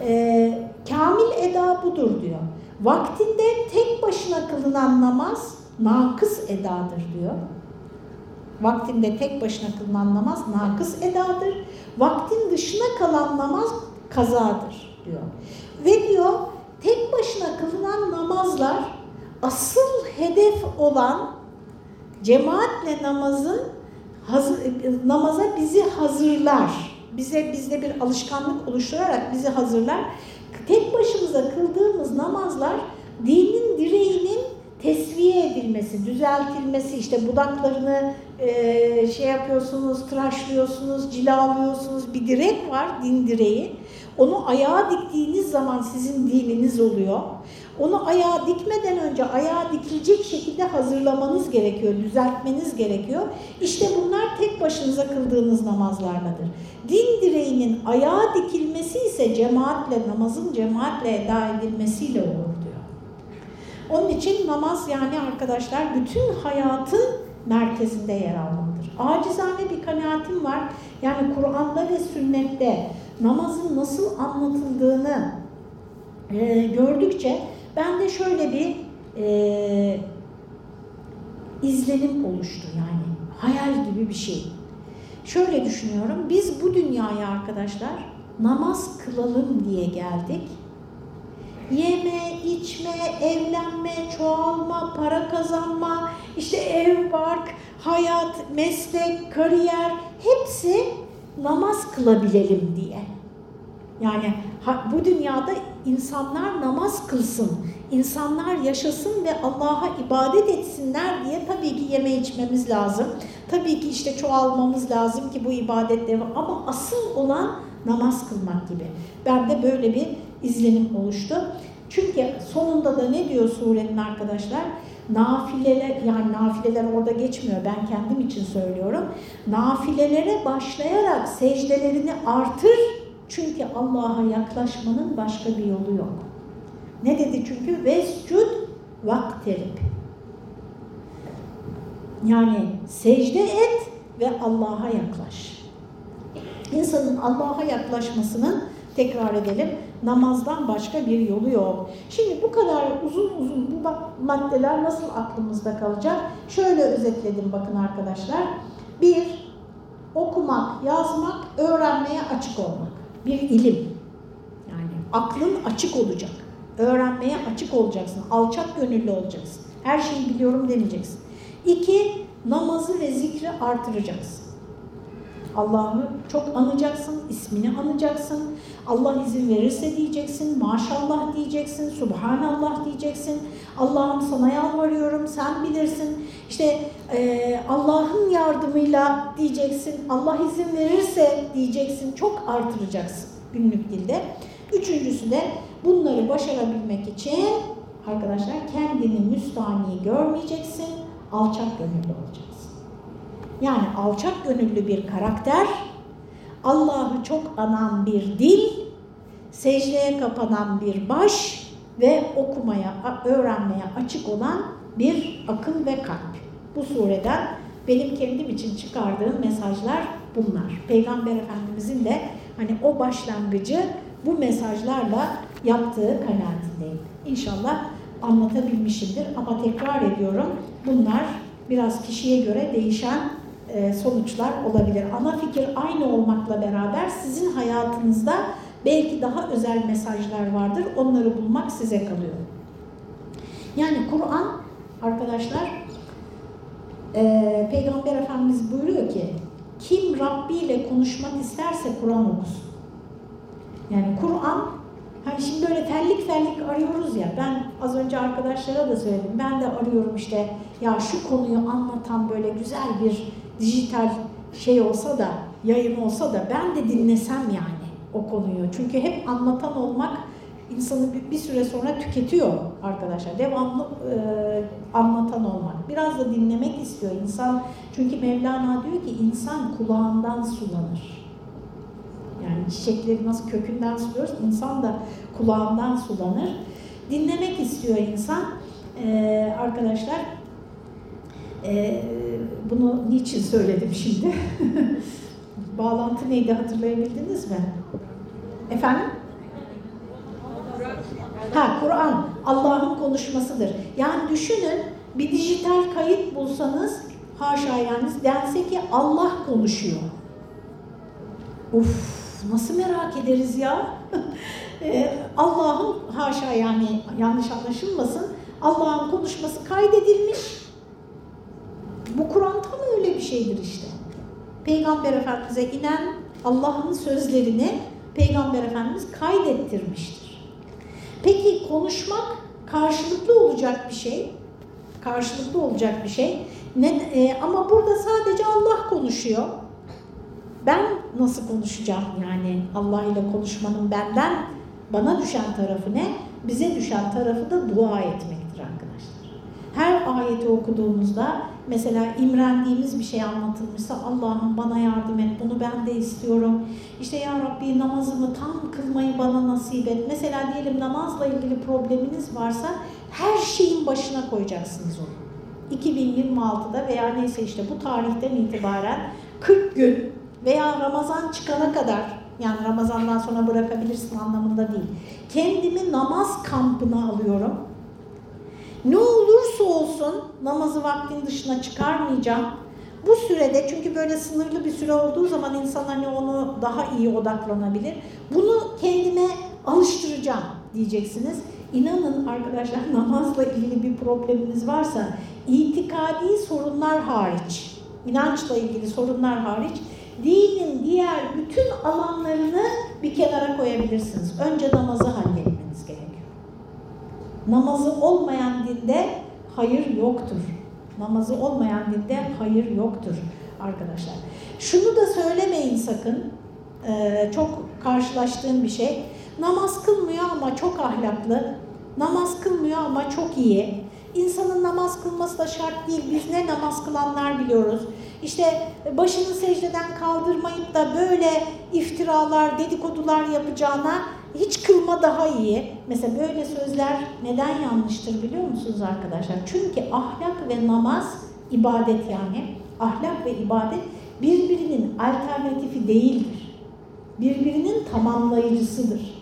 E, Kamil eda budur diyor. Vaktinde tek başına kılınan namaz nakıs edadır diyor. Vaktinde tek başına kılınan namaz nakıs edadır. Vaktin dışına kalan namaz kazadır diyor. Ve diyor tek başına kılınan namazlar asıl hedef olan cemaatle namazın namaza bizi hazırlar. Bize bizde bir alışkanlık oluşturarak bizi hazırlar tek başımıza kıldığımız namazlar dinin direğinin tesviye edilmesi, düzeltilmesi, işte budaklarını e, şey yapıyorsunuz, tıraşlıyorsunuz, cilalıyorsunuz, bir direk var, din direği. Onu ayağa diktiğiniz zaman sizin dininiz oluyor. Onu ayağa dikmeden önce ayağa dikilecek şekilde hazırlamanız gerekiyor, düzeltmeniz gerekiyor. İşte bunlar tek başınıza kıldığınız namazlardadır. Din direğinin ayağa dikilmesi ise cemaatle, namazın cemaatle eda edilmesiyle olur diyor. Onun için namaz yani arkadaşlar bütün hayatın merkezinde yer almalıdır. Acizane bir kanaatim var. Yani Kur'an'da ve sünnette namazın nasıl anlatıldığını e, gördükçe ben de şöyle bir e, izlenim oluştu yani hayal gibi bir şey. Şöyle düşünüyorum, biz bu dünyaya arkadaşlar namaz kılalım diye geldik. Yeme, içme, evlenme, çoğalma, para kazanma, işte ev, bark, hayat, meslek, kariyer hepsi namaz kılabilelim diye. Yani bu dünyada insanlar namaz kılsın, insanlar yaşasın ve Allah'a ibadet etsinler diye tabii ki yeme içmemiz lazım. Tabii ki işte çoğalmamız lazım ki bu ibadetleri ama asıl olan namaz kılmak gibi. Ben de böyle bir izlenim oluştu. Çünkü sonunda da ne diyor surenin arkadaşlar? Nafileler, yani nafileler orada geçmiyor ben kendim için söylüyorum. Nafilelere başlayarak secdelerini artır çünkü Allah'a yaklaşmanın başka bir yolu yok. Ne dedi çünkü? Vescud vakterib. Yani secde et ve Allah'a yaklaş. İnsanın Allah'a yaklaşmasının tekrar edelim namazdan başka bir yolu yok. Şimdi bu kadar uzun uzun bu maddeler nasıl aklımızda kalacak? Şöyle özetledim bakın arkadaşlar. Bir, okumak, yazmak, öğrenmeye açık olmak. Bir ilim. Yani aklın açık olacak. Öğrenmeye açık olacaksın. Alçak gönüllü olacaksın. Her şeyi biliyorum demeyeceksin. İki, namazı ve zikri artıracaksın. Allah'ı çok anacaksın, ismini anacaksın. Allah izin verirse diyeceksin, maşallah diyeceksin, subhanallah diyeceksin. Allah'ım sana yalvarıyorum, sen bilirsin. İşte e, Allah'ın yardımıyla diyeceksin, Allah izin verirse diyeceksin, çok artıracaksın günlük dilde. Üçüncüsü de bunları başarabilmek için arkadaşlar kendini müstani görmeyeceksin, alçak gönüllü olacaksın. Yani alçak gönüllü bir karakter, Allah'ı çok anan bir dil, secdeye kapanan bir baş ve okumaya, öğrenmeye açık olan bir akıl ve kalp. Bu sureden benim kendim için çıkardığım mesajlar bunlar. Peygamber Efendimizin de hani o başlangıcı bu mesajlarla yaptığı kanaatindeyim. İnşallah anlatabilmişimdir ama tekrar ediyorum bunlar biraz kişiye göre değişen e, sonuçlar olabilir. Ana fikir aynı olmakla beraber sizin hayatınızda belki daha özel mesajlar vardır. Onları bulmak size kalıyor. Yani Kur'an arkadaşlar e, Peygamber Efendimiz buyuruyor ki kim Rabbi ile konuşmak isterse Kur'an okusun. Yani Kur'an hani şimdi böyle fellik fellik arıyoruz ya ben az önce arkadaşlara da söyledim ben de arıyorum işte ya şu konuyu anlatan böyle güzel bir dijital şey olsa da, yayın olsa da ben de dinlesem yani o konuyu. Çünkü hep anlatan olmak insanı bir, süre sonra tüketiyor arkadaşlar. Devamlı e, anlatan olmak. Biraz da dinlemek istiyor insan. Çünkü Mevlana diyor ki insan kulağından sulanır. Yani çiçekleri nasıl kökünden suluyoruz, insan da kulağından sulanır. Dinlemek istiyor insan. Ee, arkadaşlar e, bunu niçin söyledim şimdi? Bağlantı neydi hatırlayabildiniz mi? Efendim? Ha Kur'an Allah'ın konuşmasıdır. Yani düşünün bir dijital kayıt bulsanız haşa yani dense ki Allah konuşuyor. Uf nasıl merak ederiz ya? Ee, Allah'ın haşa yani yanlış anlaşılmasın Allah'ın konuşması kaydedilmiş bu Kur'an tam öyle bir şeydir işte. Peygamber Efendimiz'e inen Allah'ın sözlerini Peygamber Efendimiz kaydettirmiştir. Peki konuşmak karşılıklı olacak bir şey. Karşılıklı olacak bir şey. Ne, e, ama burada sadece Allah konuşuyor. Ben nasıl konuşacağım yani Allah ile konuşmanın benden bana düşen tarafı ne? Bize düşen tarafı da dua arkadaşlar. Her ayeti okuduğumuzda mesela imrendiğimiz bir şey anlatılmışsa Allah'ım bana yardım et, bunu ben de istiyorum. İşte ya Rabbi namazımı tam kılmayı bana nasip et. Mesela diyelim namazla ilgili probleminiz varsa her şeyin başına koyacaksınız onu. 2026'da veya neyse işte bu tarihten itibaren 40 gün veya Ramazan çıkana kadar yani Ramazandan sonra bırakabilirsin anlamında değil. Kendimi namaz kampına alıyorum ne olursa olsun namazı vaktin dışına çıkarmayacağım. Bu sürede çünkü böyle sınırlı bir süre olduğu zaman insan hani onu daha iyi odaklanabilir. Bunu kendime alıştıracağım diyeceksiniz. İnanın arkadaşlar namazla ilgili bir probleminiz varsa itikadi sorunlar hariç, inançla ilgili sorunlar hariç dinin diğer bütün alanlarını bir kenara koyabilirsiniz. Önce namazı gerekiyor. Namazı olmayan dinde hayır yoktur. Namazı olmayan dinde hayır yoktur arkadaşlar. Şunu da söylemeyin sakın. Ee, çok karşılaştığım bir şey. Namaz kılmıyor ama çok ahlaklı. Namaz kılmıyor ama çok iyi. İnsanın namaz kılması da şart değil. Biz ne namaz kılanlar biliyoruz. İşte başını secdeden kaldırmayıp da böyle iftiralar, dedikodular yapacağına hiç kılma daha iyi. Mesela böyle sözler neden yanlıştır biliyor musunuz arkadaşlar? Çünkü ahlak ve namaz, ibadet yani, ahlak ve ibadet birbirinin alternatifi değildir. Birbirinin tamamlayıcısıdır.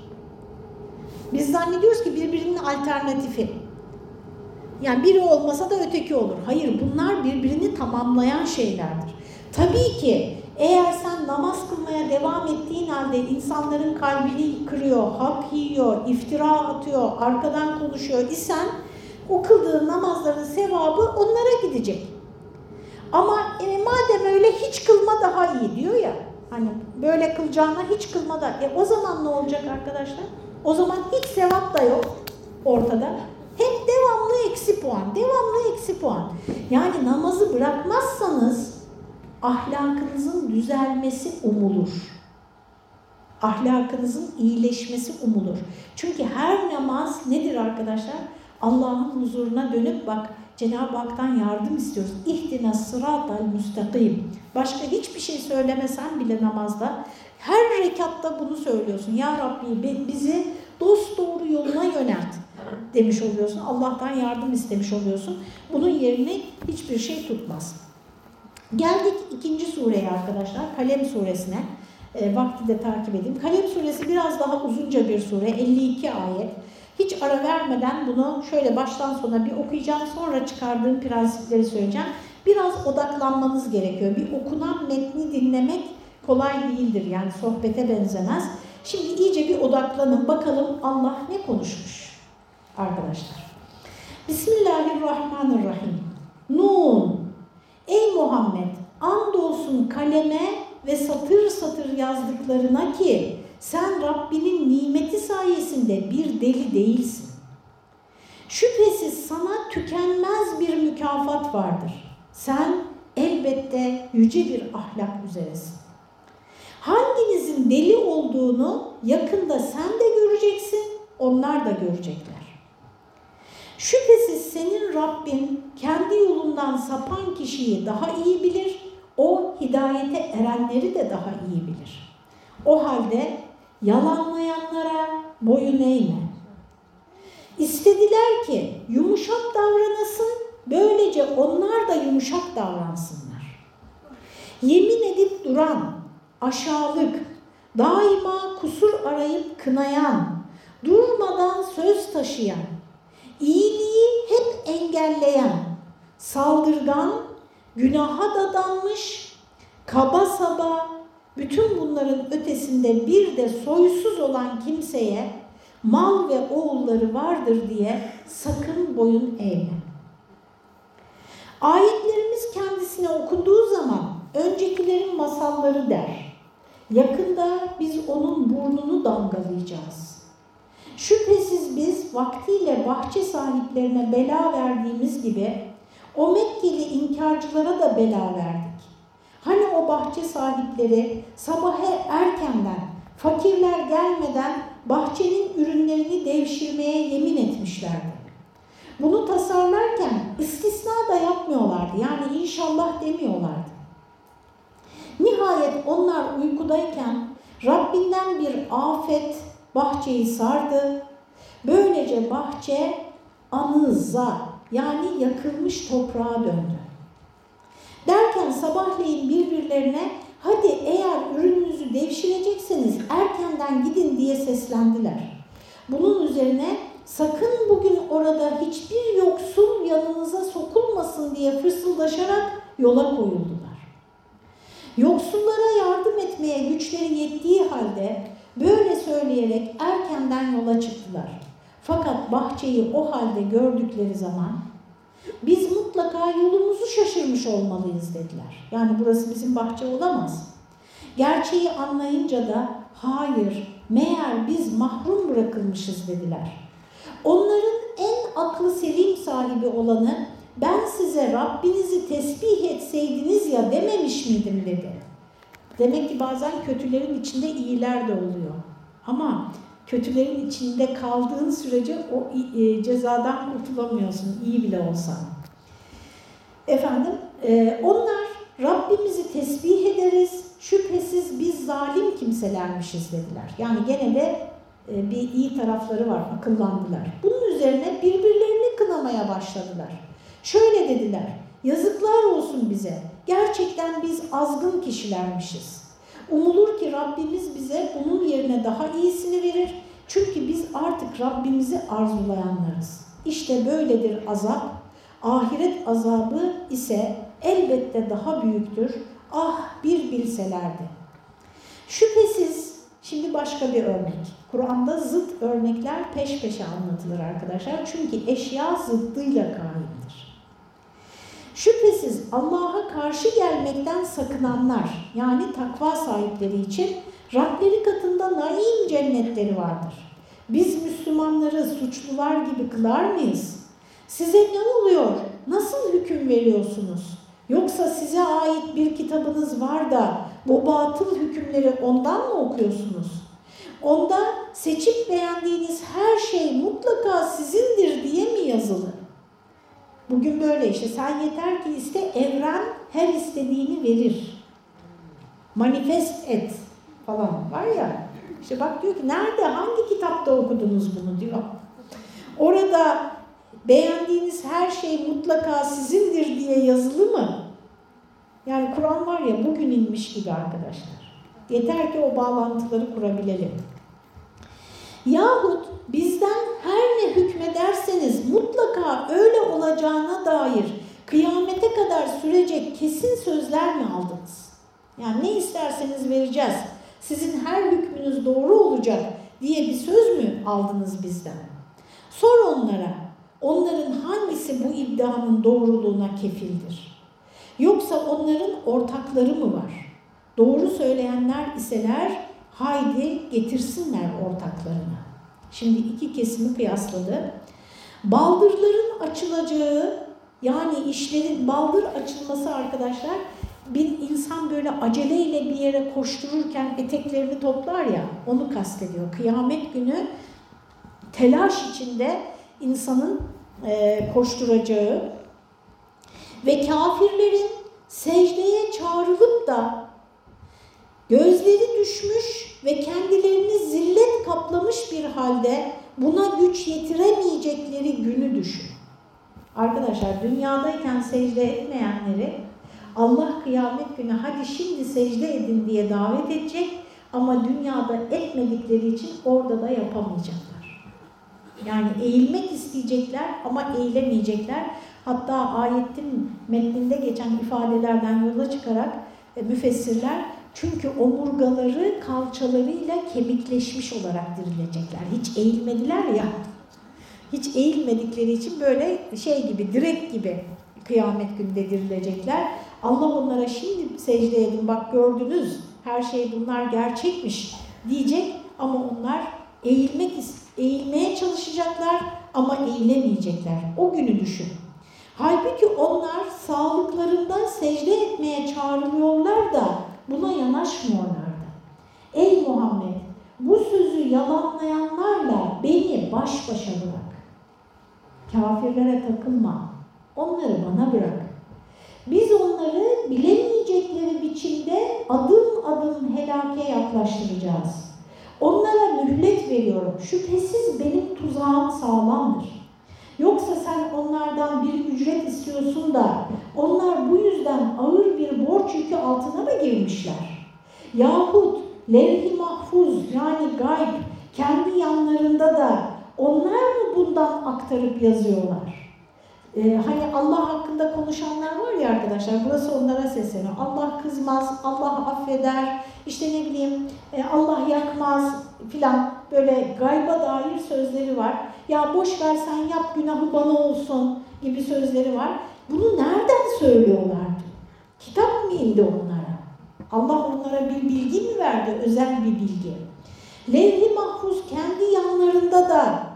Biz zannediyoruz ki birbirinin alternatifi. Yani biri olmasa da öteki olur. Hayır bunlar birbirini tamamlayan şeylerdir. Tabii ki eğer sen namaz kılmaya devam ettiğin halde insanların kalbini kırıyor, hak yiyor, iftira atıyor, arkadan konuşuyor isen o kıldığın namazların sevabı onlara gidecek. Ama e, madem öyle hiç kılma daha iyi diyor ya. Hani böyle kılacağına hiç kılma da. E o zaman ne olacak arkadaşlar? O zaman hiç sevap da yok ortada. Hep devamlı eksi puan, devamlı eksi puan. Yani namazı bırakmazsanız ahlakınızın düzelmesi umulur. Ahlakınızın iyileşmesi umulur. Çünkü her namaz nedir arkadaşlar? Allah'ın huzuruna dönüp bak Cenab-ı Hak'tan yardım istiyoruz. İhtina sıratal müstakim. Başka hiçbir şey söylemesen bile namazda her rekatta bunu söylüyorsun. Ya Rabbi bizi dost doğru yoluna yönelt demiş oluyorsun. Allah'tan yardım istemiş oluyorsun. Bunun yerine hiçbir şey tutmaz. Geldik ikinci sureye arkadaşlar. Kalem suresine. E, vakti de takip edeyim. Kalem suresi biraz daha uzunca bir sure. 52 ayet. Hiç ara vermeden bunu şöyle baştan sona bir okuyacağım. Sonra çıkardığım prensipleri söyleyeceğim. Biraz odaklanmanız gerekiyor. Bir okunan metni dinlemek kolay değildir. Yani sohbete benzemez. Şimdi iyice bir odaklanın. Bakalım Allah ne konuşmuş arkadaşlar. Bismillahirrahmanirrahim. Nun. Ey Muhammed andolsun kaleme ve satır satır yazdıklarına ki sen Rabbinin nimeti sayesinde bir deli değilsin. Şüphesiz sana tükenmez bir mükafat vardır. Sen elbette yüce bir ahlak üzeresin. Hanginizin deli olduğunu yakında sen de göreceksin, onlar da görecekler. Şüphesiz senin Rabbin kendi yolundan sapan kişiyi daha iyi bilir, o hidayete erenleri de daha iyi bilir. O halde yalanlayanlara boyun eğme. İstediler ki yumuşak davranasın, böylece onlar da yumuşak davransınlar. Yemin edip duran, aşağılık, daima kusur arayıp kınayan, durmadan söz taşıyan, iyiliği hep engelleyen, saldırgan, günaha dadanmış, kaba saba, bütün bunların ötesinde bir de soysuz olan kimseye mal ve oğulları vardır diye sakın boyun eğme. Ayetlerimiz kendisine okunduğu zaman öncekilerin masalları der. Yakında biz onun burnunu damgalayacağız. Şüphesiz biz vaktiyle bahçe sahiplerine bela verdiğimiz gibi o Mekkeli inkarcılara da bela verdik. Hani o bahçe sahipleri sabahı erkenden, fakirler gelmeden bahçenin ürünlerini devşirmeye yemin etmişlerdi. Bunu tasarlarken istisna da yapmıyorlardı. Yani inşallah demiyorlardı. Nihayet onlar uykudayken Rabbinden bir afet bahçeyi sardı. Böylece bahçe anıza yani yakılmış toprağa döndü. Derken sabahleyin birbirlerine hadi eğer ürününüzü devşirecekseniz erkenden gidin diye seslendiler. Bunun üzerine sakın bugün orada hiçbir yoksul yanınıza sokulmasın diye fısıldaşarak yola koyuldular. Yoksullara yardım etmeye güçleri yettiği halde böyle söyleyerek erkenden yola çıktılar. Fakat bahçeyi o halde gördükleri zaman biz mutlaka yolumuzu şaşırmış olmalıyız dediler. Yani burası bizim bahçe olamaz. Gerçeği anlayınca da hayır meğer biz mahrum bırakılmışız dediler. Onların en aklı selim sahibi olanı ben size Rabbinizi tesbih etseydiniz ya dememiş miydim dedi. Demek ki bazen kötülerin içinde iyiler de oluyor. Ama kötülerin içinde kaldığın sürece o e, cezadan kurtulamıyorsun iyi bile olsan. Efendim e, onlar Rabbimizi tesbih ederiz, şüphesiz biz zalim kimselermişiz dediler. Yani gene de e, bir iyi tarafları var, akıllandılar. Bunun üzerine birbirlerini kınamaya başladılar. Şöyle dediler, yazıklar olsun bize, gerçekten biz azgın kişilermişiz. Umulur ki Rabbimiz bize bunun yerine daha iyisini verir. Çünkü biz artık Rabbimizi arzulayanlarız. İşte böyledir azap. Ahiret azabı ise elbette daha büyüktür. Ah bir bilselerdi. Şüphesiz şimdi başka bir örnek. Kur'an'da zıt örnekler peş peşe anlatılır arkadaşlar. Çünkü eşya zıddıyla kaimdir. Şüphesiz Allah'a karşı gelmekten sakınanlar yani takva sahipleri için Rableri katında naim cennetleri vardır. Biz Müslümanları suçlular gibi kılar mıyız? Size ne oluyor? Nasıl hüküm veriyorsunuz? Yoksa size ait bir kitabınız var da bu batıl hükümleri ondan mı okuyorsunuz? Onda seçip beğendiğiniz her şey mutlaka sizindir diye mi yazılı? Bugün böyle işte sen yeter ki iste evren her istediğini verir. Manifest et falan var ya. İşte bak diyor ki nerede hangi kitapta okudunuz bunu diyor. Orada beğendiğiniz her şey mutlaka sizindir diye yazılı mı? Yani Kur'an var ya bugün inmiş gibi arkadaşlar. Yeter ki o bağlantıları kurabilelim. Yahut bizden her ne hükmederseniz mutlaka öyle olacağına dair kıyamete kadar sürecek kesin sözler mi aldınız? Yani ne isterseniz vereceğiz. Sizin her hükmünüz doğru olacak diye bir söz mü aldınız bizden? Sor onlara. Onların hangisi bu iddianın doğruluğuna kefildir? Yoksa onların ortakları mı var? Doğru söyleyenler iseler haydi getirsinler ortaklarını. Şimdi iki kesimi kıyasladı. Baldırların açılacağı yani işlerin baldır açılması arkadaşlar bir insan böyle aceleyle bir yere koştururken eteklerini toplar ya onu kastediyor. Kıyamet günü telaş içinde insanın e, koşturacağı ve kafirlerin secdeye çağrılıp da gözleri düşmüş ve kendilerini zillet kaplamış bir halde buna güç yetiremeyecekleri günü düşün. Arkadaşlar dünyadayken secde etmeyenleri Allah kıyamet günü hadi şimdi secde edin diye davet edecek ama dünyada etmedikleri için orada da yapamayacaklar. Yani eğilmek isteyecekler ama eğilemeyecekler. Hatta ayetin metninde geçen ifadelerden yola çıkarak e, müfessirler çünkü omurgaları kalçalarıyla kemikleşmiş olarak dirilecekler. Hiç eğilmediler ya. Hiç eğilmedikleri için böyle şey gibi, direk gibi kıyamet günde dirilecekler. Allah onlara şimdi secde edin bak gördünüz her şey bunlar gerçekmiş diyecek ama onlar eğilmek eğilmeye çalışacaklar ama eğilemeyecekler. O günü düşün. Halbuki onlar sağlıklarında secde etmeye çağrılıyorlar da buna yanaşmıyorlardı. Ey Muhammed bu sözü yalanlayanlarla beni baş başa bırak. Kafirlere takılma. Onları bana bırak. Biz onları bilemeyecekleri biçimde adım adım helake yaklaştıracağız. Onlara mühlet veriyorum. Şüphesiz benim tuzağım sağlamdır. Yoksa sen onlardan bir ücret istiyorsun da onlar bu yüzden ağır bir borç yükü altına mı girmişler? Yahut levh-i mahfuz yani gayb kendi yanlarında da onlar mı bundan aktarıp yazıyorlar? Ee, hani Allah hakkında konuşanlar var ya arkadaşlar, burası onlara sesleniyor. Allah kızmaz, Allah affeder, işte ne bileyim e, Allah yakmaz filan böyle gayba dair sözleri var. Ya boş ver sen yap günahı bana olsun gibi sözleri var. Bunu nereden söylüyorlardı? Kitap mı indi onlara? Allah onlara bir bilgi mi verdi? Özel bir bilgi. Levh-i Mahfuz kendi yanlarında da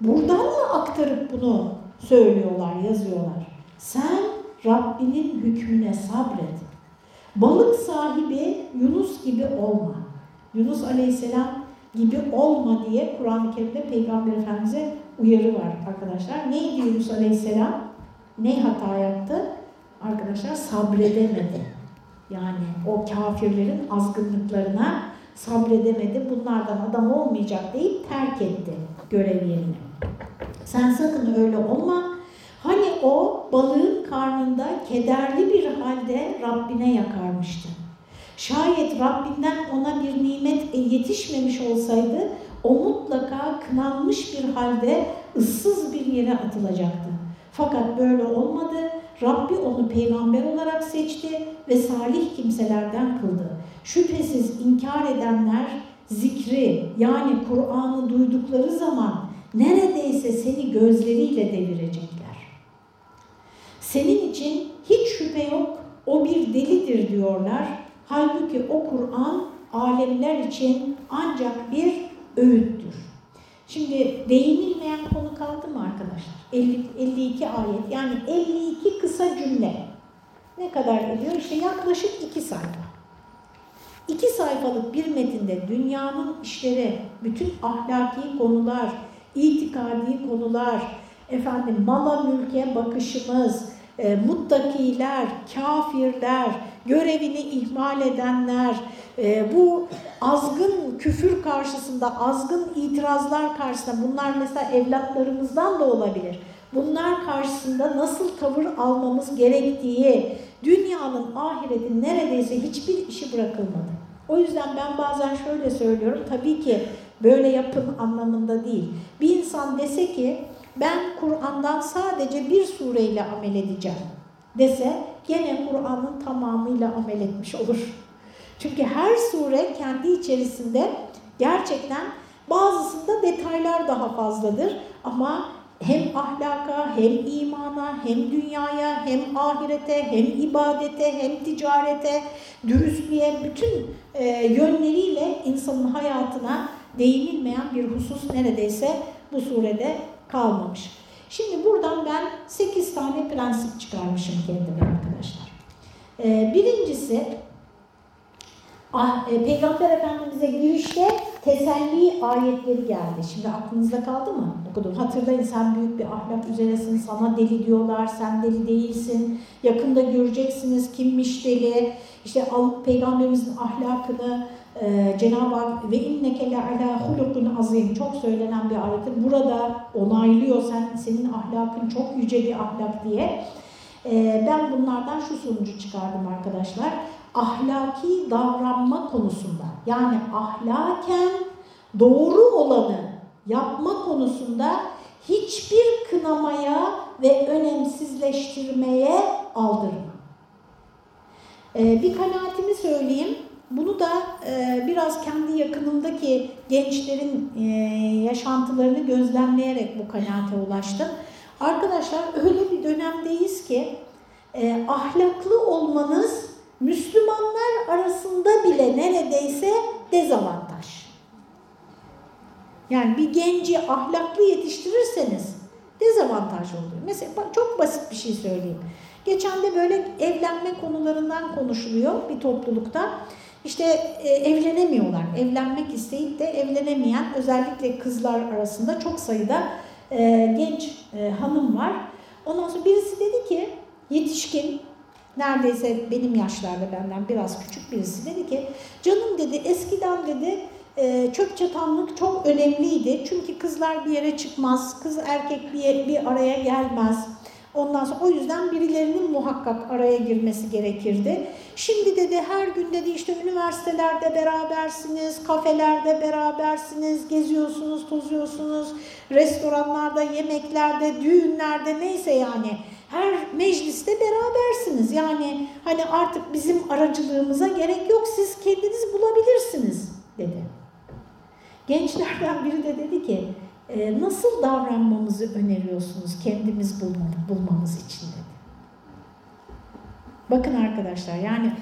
buradan mı aktarıp bunu söylüyorlar, yazıyorlar? Sen Rabbinin hükmüne sabret. Balık sahibi Yunus gibi olma. Yunus Aleyhisselam gibi olma diye Kur'an-ı Kerim'de Peygamber Efendimiz'e uyarı var arkadaşlar. Neydi Yunus Aleyhisselam? Ne hata yaptı? Arkadaşlar sabredemedi. Yani o kafirlerin azgınlıklarına sabredemedi. Bunlardan adam olmayacak deyip terk etti görev yerini. Sen sakın öyle olma. Hani o balığın karnında kederli bir halde Rabbine yakarmıştı. Şayet Rabbinden ona bir nimet yetişmemiş olsaydı o mutlaka kınanmış bir halde ıssız bir yere atılacaktı. Fakat böyle olmadı. Rabbi onu peygamber olarak seçti ve salih kimselerden kıldı. Şüphesiz inkar edenler zikri yani Kur'an'ı duydukları zaman neredeyse seni gözleriyle devirecekler. Senin için hiç şüphe yok, o bir delidir diyorlar. Halbuki o Kur'an alemler için ancak bir öğüttür. Şimdi değinilmeyen konu kaldı mı arkadaşlar? 50, 52 ayet yani 52 kısa cümle. Ne kadar ediyor? İşte yaklaşık 2 sayfa. 2 sayfalık bir metinde dünyanın işleri, bütün ahlaki konular, itikadi konular, efendim mala mülke bakışımız, e, muttakiler, kafirler, görevini ihmal edenler, e, bu azgın küfür karşısında, azgın itirazlar karşısında, bunlar mesela evlatlarımızdan da olabilir. Bunlar karşısında nasıl tavır almamız gerektiği, dünyanın, ahiretin neredeyse hiçbir işi bırakılmadı. O yüzden ben bazen şöyle söylüyorum, tabii ki böyle yapın anlamında değil. Bir insan dese ki, ben Kur'an'dan sadece bir sureyle amel edeceğim dese gene Kur'an'ın tamamıyla amel etmiş olur. Çünkü her sure kendi içerisinde gerçekten bazısında detaylar daha fazladır ama hem ahlaka, hem imana, hem dünyaya, hem ahirete, hem ibadete, hem ticarete, dürüstlüğe bütün e, yönleriyle insanın hayatına değinilmeyen bir husus neredeyse bu surede kalmamış. Şimdi buradan ben 8 tane prensip çıkarmışım kendime arkadaşlar. Ee, birincisi ah, e, Peygamber Efendimiz'e girişte teselli ayetleri geldi. Şimdi aklınızda kaldı mı? Okudum. Hatırlayın sen büyük bir ahlak üzeresin, sana deli diyorlar, sen deli değilsin. Yakında göreceksiniz kimmiş deli. İşte Peygamberimizin ahlakını ee, Cenab-ı Hak ve inneke le ala hulukun azim çok söylenen bir ayettir. Burada onaylıyor sen senin ahlakın çok yüce bir ahlak diye. Ee, ben bunlardan şu sonucu çıkardım arkadaşlar. Ahlaki davranma konusunda yani ahlaken doğru olanı yapma konusunda hiçbir kınamaya ve önemsizleştirmeye aldırma. Ee, bir kanaatimi söyleyeyim. Bunu da e, biraz kendi yakınımdaki gençlerin e, yaşantılarını gözlemleyerek bu kanaate ulaştım. Arkadaşlar öyle bir dönemdeyiz ki e, ahlaklı olmanız Müslümanlar arasında bile neredeyse dezavantaj. Yani bir genci ahlaklı yetiştirirseniz dezavantaj oluyor. Mesela çok basit bir şey söyleyeyim. Geçen de böyle evlenme konularından konuşuluyor bir toplulukta. İşte e, evlenemiyorlar. Evlenmek isteyip de evlenemeyen özellikle kızlar arasında çok sayıda e, genç e, hanım var. Ondan sonra birisi dedi ki yetişkin neredeyse benim yaşlarda benden biraz küçük birisi dedi ki canım dedi eskiden dedi e, çöp çatanlık çok önemliydi. Çünkü kızlar bir yere çıkmaz, kız erkek bir, bir araya gelmez. Ondan sonra o yüzden birilerinin muhakkak araya girmesi gerekirdi. Şimdi dedi her gün dedi işte üniversitelerde berabersiniz, kafelerde berabersiniz, geziyorsunuz, tozuyorsunuz, restoranlarda, yemeklerde, düğünlerde neyse yani her mecliste berabersiniz. Yani hani artık bizim aracılığımıza gerek yok siz kendiniz bulabilirsiniz dedi. Gençlerden biri de dedi ki e, nasıl davranmamızı öneriyorsunuz kendimiz bulmamız için dedi. Bakın arkadaşlar yani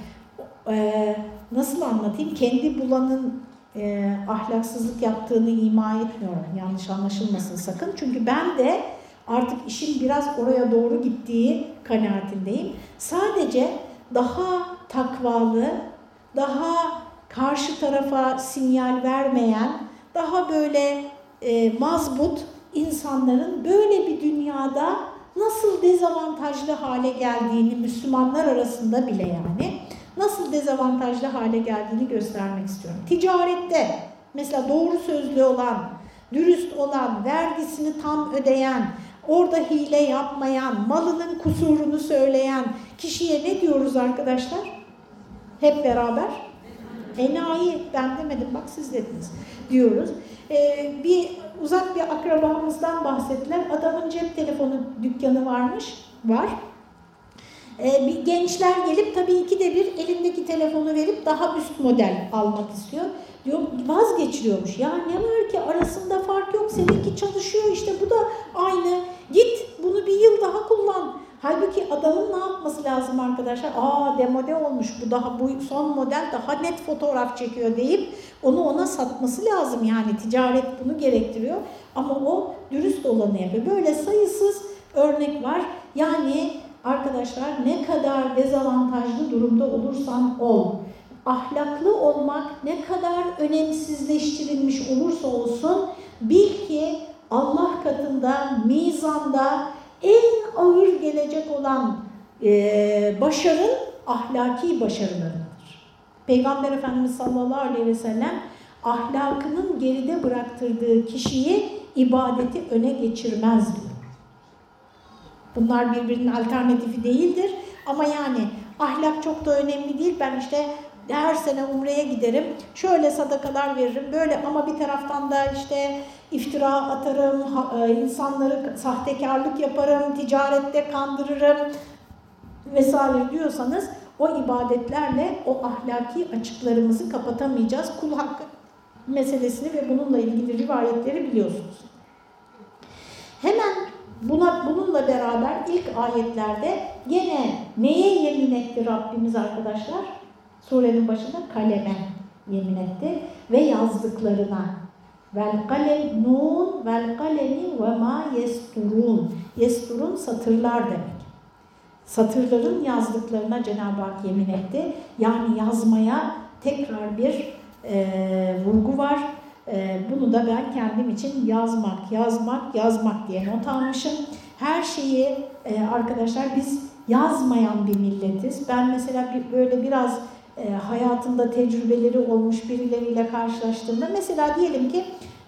e, nasıl anlatayım? Kendi bulanın e, ahlaksızlık yaptığını ima etmiyorum. Yanlış anlaşılmasın sakın. Çünkü ben de artık işin biraz oraya doğru gittiği kanaatindeyim. Sadece daha takvalı, daha karşı tarafa sinyal vermeyen, daha böyle e, mazbut insanların böyle bir dünyada nasıl dezavantajlı hale geldiğini Müslümanlar arasında bile yani nasıl dezavantajlı hale geldiğini göstermek istiyorum. Ticarette mesela doğru sözlü olan, dürüst olan, vergisini tam ödeyen, orada hile yapmayan, malının kusurunu söyleyen kişiye ne diyoruz arkadaşlar? Hep beraber. Enayi, ben demedim bak siz dediniz diyoruz. Ee, bir uzak bir akrabamızdan bahsettiler. Adamın cep telefonu dükkanı varmış, var. Ee, bir gençler gelip tabii iki de bir elindeki telefonu verip daha üst model almak istiyor. Diyor vazgeçiriyormuş. Ya ne var ki arasında fark yok. Seninki çalışıyor işte bu da aynı. Git bunu bir yıl daha kullan. Halbuki adamın ne yapması lazım arkadaşlar? Aa demode olmuş bu daha bu son model daha net fotoğraf çekiyor deyip onu ona satması lazım yani ticaret bunu gerektiriyor. Ama o dürüst olanı yapıyor. Böyle sayısız örnek var. Yani arkadaşlar ne kadar dezavantajlı durumda olursan ol. Ahlaklı olmak ne kadar önemsizleştirilmiş olursa olsun bil ki Allah katında, mizanda en ağır gelecek olan e, başarın ahlaki başarılarıdır. Peygamber Efendimiz sallallahu aleyhi ve sellem ahlakının geride bıraktırdığı kişiyi ibadeti öne geçirmez diyor. Bunlar birbirinin alternatifi değildir ama yani ahlak çok da önemli değil. Ben işte her sene umreye giderim, şöyle sadakalar veririm, böyle ama bir taraftan da işte iftira atarım, e, insanları sahtekarlık yaparım, ticarette kandırırım vesaire diyorsanız o ibadetlerle o ahlaki açıklarımızı kapatamayacağız. Kul hakkı meselesini ve bununla ilgili rivayetleri biliyorsunuz. Hemen buna, bununla beraber ilk ayetlerde gene neye yemin etti Rabbimiz arkadaşlar? Surenin başında kaleme yemin etti ve yazdıklarına Vel kalem nun vel kalemi ve ma yesturun. Yesturun satırlar demek. Satırların yazdıklarına Cenab-ı Hak yemin etti. Yani yazmaya tekrar bir e, vurgu var. E, bunu da ben kendim için yazmak, yazmak, yazmak diye not almışım. Her şeyi e, arkadaşlar biz yazmayan bir milletiz. Ben mesela bir, böyle biraz e, hayatında tecrübeleri olmuş birileriyle karşılaştığımda mesela diyelim ki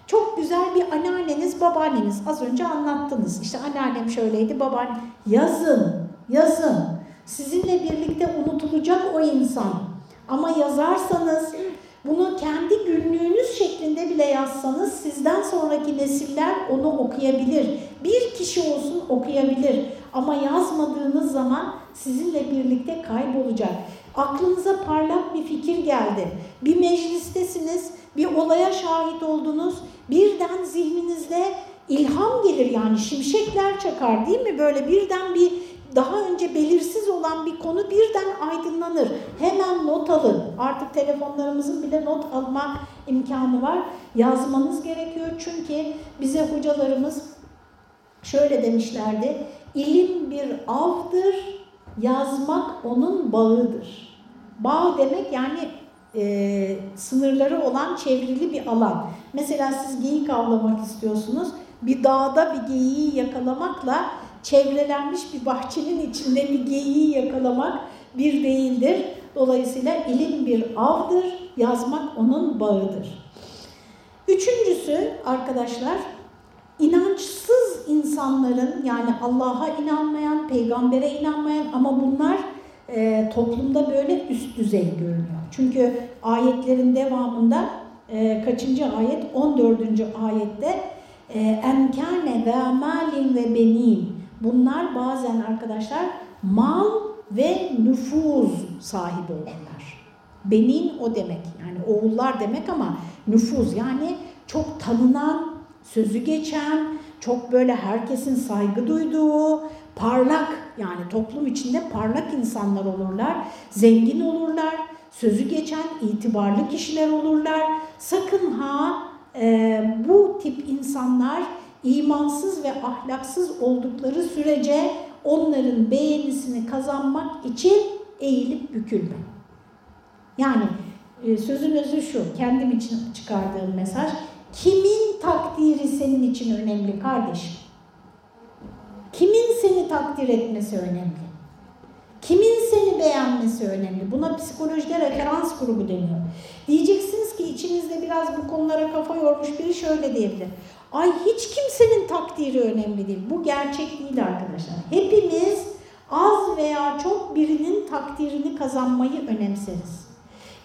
çok güzel bir anneanneniz, babaanneniz az önce anlattınız. İşte anneannem şöyleydi, baban yazın, yazın. Sizinle birlikte unutulacak o insan. Ama yazarsanız bunu kendi günlüğünüz şeklinde bile yazsanız sizden sonraki nesiller onu okuyabilir. Bir kişi olsun okuyabilir. Ama yazmadığınız zaman sizinle birlikte kaybolacak. Aklınıza parlak bir fikir geldi. Bir meclistesiniz, bir olaya şahit oldunuz. Birden zihninizde ilham gelir yani şimşekler çakar değil mi? Böyle birden bir daha önce belirsiz olan bir konu birden aydınlanır. Hemen not alın. Artık telefonlarımızın bile not alma imkanı var. Yazmanız gerekiyor çünkü bize hocalarımız şöyle demişlerdi. İlim bir avdır, yazmak onun bağıdır. Bağ demek yani e, sınırları olan çevrili bir alan. Mesela siz geyik avlamak istiyorsunuz. Bir dağda bir geyiği yakalamakla çevrelenmiş bir bahçenin içinde bir geyiği yakalamak bir değildir. Dolayısıyla ilim bir avdır, yazmak onun bağıdır. Üçüncüsü arkadaşlar, inançsız insanların yani Allah'a inanmayan, peygambere inanmayan ama bunlar e, toplumda böyle üst düzey görünüyor. Çünkü ayetlerin devamında e, kaçıncı ayet? 14. ayette enkâne ve malin ve benin. Bunlar bazen arkadaşlar mal ve nüfuz sahibi olurlar. Benin o demek yani oğullar demek ama nüfuz yani çok tanınan, sözü geçen, çok böyle herkesin saygı duyduğu, parlak yani toplum içinde parlak insanlar olurlar, zengin olurlar, sözü geçen itibarlı kişiler olurlar. Sakın ha e, bu tip insanlar imansız ve ahlaksız oldukları sürece onların beğenisini kazanmak için eğilip bükülme. Yani e, sözün özü şu, kendim için çıkardığım mesaj, kimin takdiri senin için önemli kardeşim? Kimin seni takdir etmesi önemli? Kimin seni beğenmesi önemli? Buna psikolojide referans grubu deniyor. Diyeceksiniz ki içinizde biraz bu konulara kafa yormuş biri şöyle diyebilir. Ay hiç kimsenin takdiri önemli değil. Bu gerçek değil arkadaşlar. Hepimiz az veya çok birinin takdirini kazanmayı önemseriz.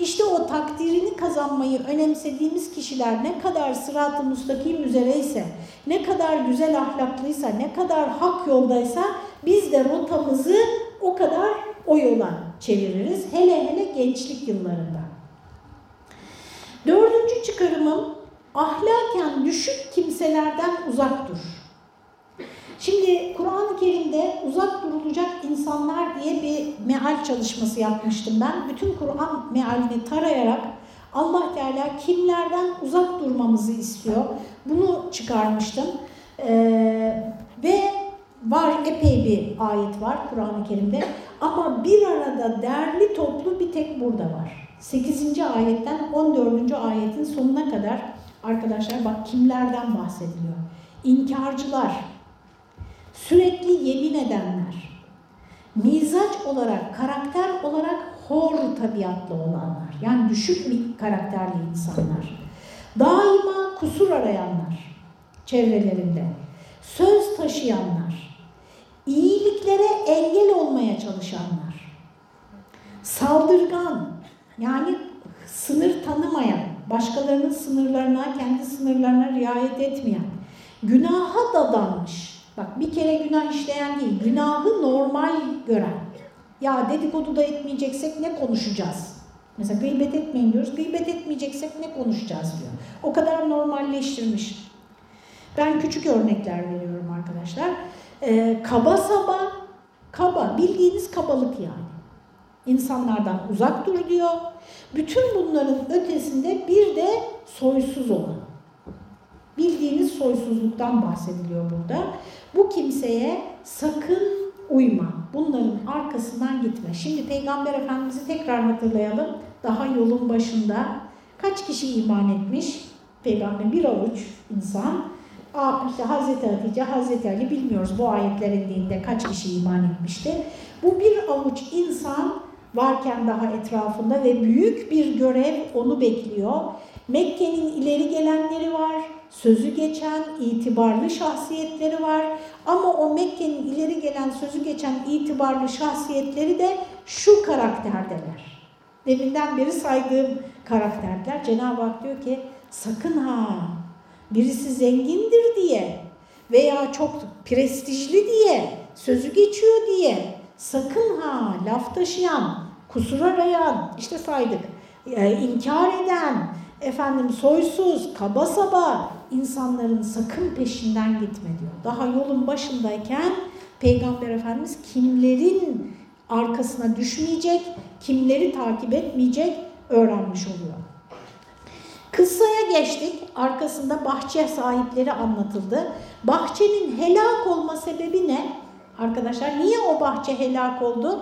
İşte o takdirini kazanmayı önemsediğimiz kişiler ne kadar sırat-ı müstakim üzereyse, ne kadar güzel ahlaklıysa, ne kadar hak yoldaysa biz de rotamızı o kadar o yola çeviririz. Hele hele gençlik yıllarında. Dördüncü çıkarımım ahlaken düşük kimselerden uzak dur. Şimdi Kur'an-ı Kerim'de uzak durulacak insanlar diye bir meal çalışması yapmıştım ben. Bütün Kur'an mealini tarayarak Allah Teala kimlerden uzak durmamızı istiyor. Bunu çıkarmıştım. Ee, ve var epey bir ayet var Kur'an-ı Kerim'de. Ama bir arada derli toplu bir tek burada var. 8. ayetten 14. ayetin sonuna kadar arkadaşlar bak kimlerden bahsediliyor. İnkarcılar, sürekli yemin edenler, mizaç olarak, karakter olarak hor tabiatlı olanlar, yani düşük bir karakterli insanlar, daima kusur arayanlar çevrelerinde, söz taşıyanlar, iyiliklere engel olmaya çalışanlar, saldırgan, yani sınır tanımayan, başkalarının sınırlarına, kendi sınırlarına riayet etmeyen, günaha dadanmış, Bak bir kere günah işleyen değil, günahı normal gören. Ya dedikodu da etmeyeceksek ne konuşacağız? Mesela gıybet etmeyin diyoruz, gıybet etmeyeceksek ne konuşacağız diyor. O kadar normalleştirmiş. Ben küçük örnekler veriyorum arkadaşlar. Ee, kaba saba, kaba, bildiğiniz kabalık yani. İnsanlardan uzak dur diyor. Bütün bunların ötesinde bir de soysuz olan. Bildiğiniz soysuzluktan bahsediliyor burada. Bu kimseye sakın uyma. Bunların arkasından gitme. Şimdi Peygamber Efendimiz'i tekrar hatırlayalım. Daha yolun başında kaç kişi iman etmiş? Peygamber bir avuç insan. Aa, işte Hazreti Hatice, Hazreti Ali bilmiyoruz bu ayetler indiğinde kaç kişi iman etmişti. Bu bir avuç insan varken daha etrafında ve büyük bir görev onu bekliyor. Mekke'nin ileri gelenleri var, sözü geçen itibarlı şahsiyetleri var. Ama o Mekke'nin ileri gelen sözü geçen itibarlı şahsiyetleri de şu karakterdeler. Deminden beri saydığım karakterler. Cenab-ı Hak diyor ki sakın ha birisi zengindir diye veya çok prestijli diye, sözü geçiyor diye sakın ha laf taşıyan, kusur arayan, işte saydık, e, inkar eden, efendim soysuz, kaba saba insanların sakın peşinden gitme diyor. Daha yolun başındayken Peygamber Efendimiz kimlerin arkasına düşmeyecek, kimleri takip etmeyecek öğrenmiş oluyor. Kıssaya geçtik. Arkasında bahçe sahipleri anlatıldı. Bahçenin helak olma sebebi ne? Arkadaşlar niye o bahçe helak oldu?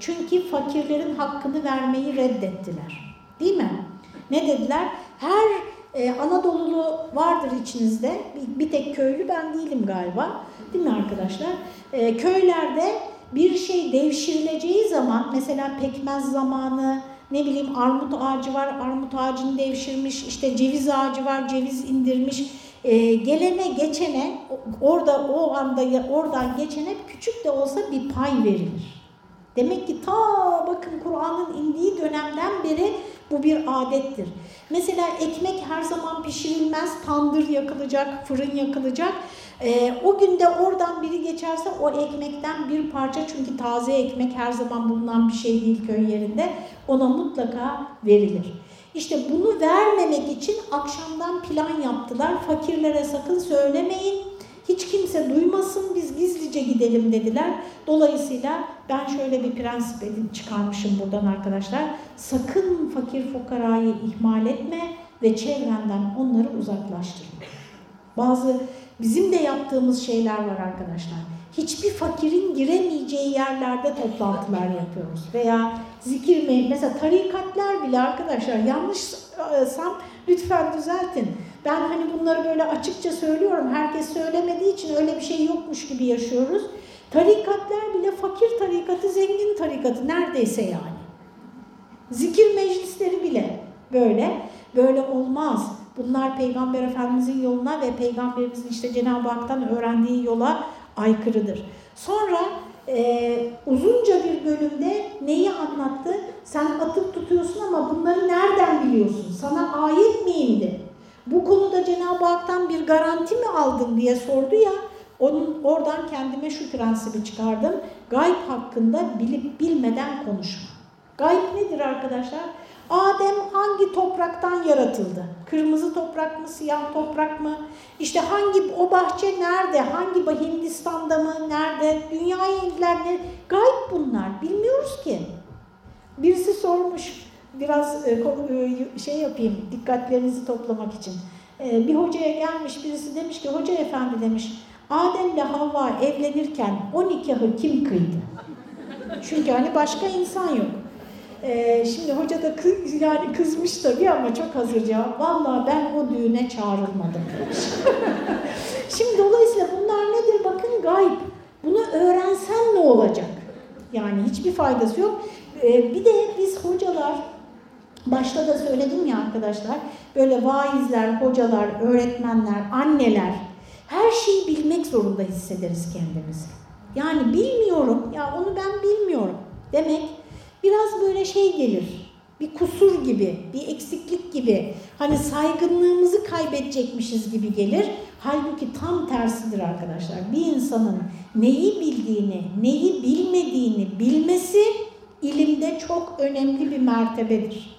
Çünkü fakirlerin hakkını vermeyi reddettiler. Değil mi? Ne dediler? Her e, Anadolulu vardır içinizde. Bir, bir tek köylü ben değilim galiba. Değil mi arkadaşlar? E, köylerde bir şey devşirileceği zaman mesela pekmez zamanı, ne bileyim armut ağacı var, armut ağacını devşirmiş, işte ceviz ağacı var, ceviz indirmiş. E, gelene geçene orada o anda oradan geçene küçük de olsa bir pay verilir. Demek ki ta bakın Kur'an'ın indiği dönemden beri bu bir adettir. Mesela ekmek her zaman pişirilmez, tandır yakılacak, fırın yakılacak. Ee, o günde oradan biri geçerse o ekmekten bir parça çünkü taze ekmek her zaman bulunan bir şey değil köy yerinde ona mutlaka verilir. İşte bunu vermemek için akşamdan plan yaptılar. Fakirlere sakın söylemeyin. Hiç kimse duymasın biz gizlice gidelim dediler. Dolayısıyla ben şöyle bir prensip edin çıkarmışım buradan arkadaşlar. Sakın fakir fukarayı ihmal etme ve çevrenden onları uzaklaştırma. Bazı bizim de yaptığımız şeyler var arkadaşlar. Hiçbir fakirin giremeyeceği yerlerde toplantılar yapıyoruz. Veya zikir? Mesela tarikatlar bile arkadaşlar yanlışsam lütfen düzeltin. Ben hani bunları böyle açıkça söylüyorum. Herkes söylemediği için öyle bir şey yokmuş gibi yaşıyoruz. Tarikatlar bile fakir tarikatı, zengin tarikatı neredeyse yani. Zikir meclisleri bile böyle. Böyle olmaz. Bunlar Peygamber Efendimizin yoluna ve Peygamberimizin işte Cenab-ı Hak'tan öğrendiği yola aykırıdır. Sonra e, uzunca bir bölümde neyi anlattı? Sen atıp tutuyorsun ama bunları nereden biliyorsun? Sana ayet mi indi? Bu konuda Cenab-ı Hak'tan bir garanti mi aldın diye sordu ya. Onun oradan kendime şu prensibi çıkardım. Gayb hakkında bilip bilmeden konuşma. Gayb nedir arkadaşlar? Adem hangi topraktan yaratıldı? Kırmızı toprak mı, siyah toprak mı? İşte hangi o bahçe nerede? Hangi Hindistan'da mı? Nerede? Dünyayı ilgiler ne? Gayb bunlar. Bilmiyoruz ki. Birisi sormuş. Biraz e, e, şey yapayım, dikkatlerinizi toplamak için. E, bir hocaya gelmiş birisi demiş ki, hoca efendi demiş, Adem ile Havva evlenirken o nikahı kim kıydı? Çünkü hani başka insan yok. Ee, şimdi hoca da kız, yani kızmış tabii ama çok hazır cevap. Vallahi ben o düğüne çağrılmadım demiş. şimdi dolayısıyla bunlar nedir? Bakın gayb. Bunu öğrensen ne olacak? Yani hiçbir faydası yok. Ee, bir de biz hocalar, başta da söyledim ya arkadaşlar, böyle vaizler, hocalar, öğretmenler, anneler, her şeyi bilmek zorunda hissederiz kendimizi. Yani bilmiyorum, ya onu ben bilmiyorum demek biraz böyle şey gelir. Bir kusur gibi, bir eksiklik gibi. Hani saygınlığımızı kaybedecekmişiz gibi gelir. Halbuki tam tersidir arkadaşlar. Bir insanın neyi bildiğini, neyi bilmediğini bilmesi ilimde çok önemli bir mertebedir.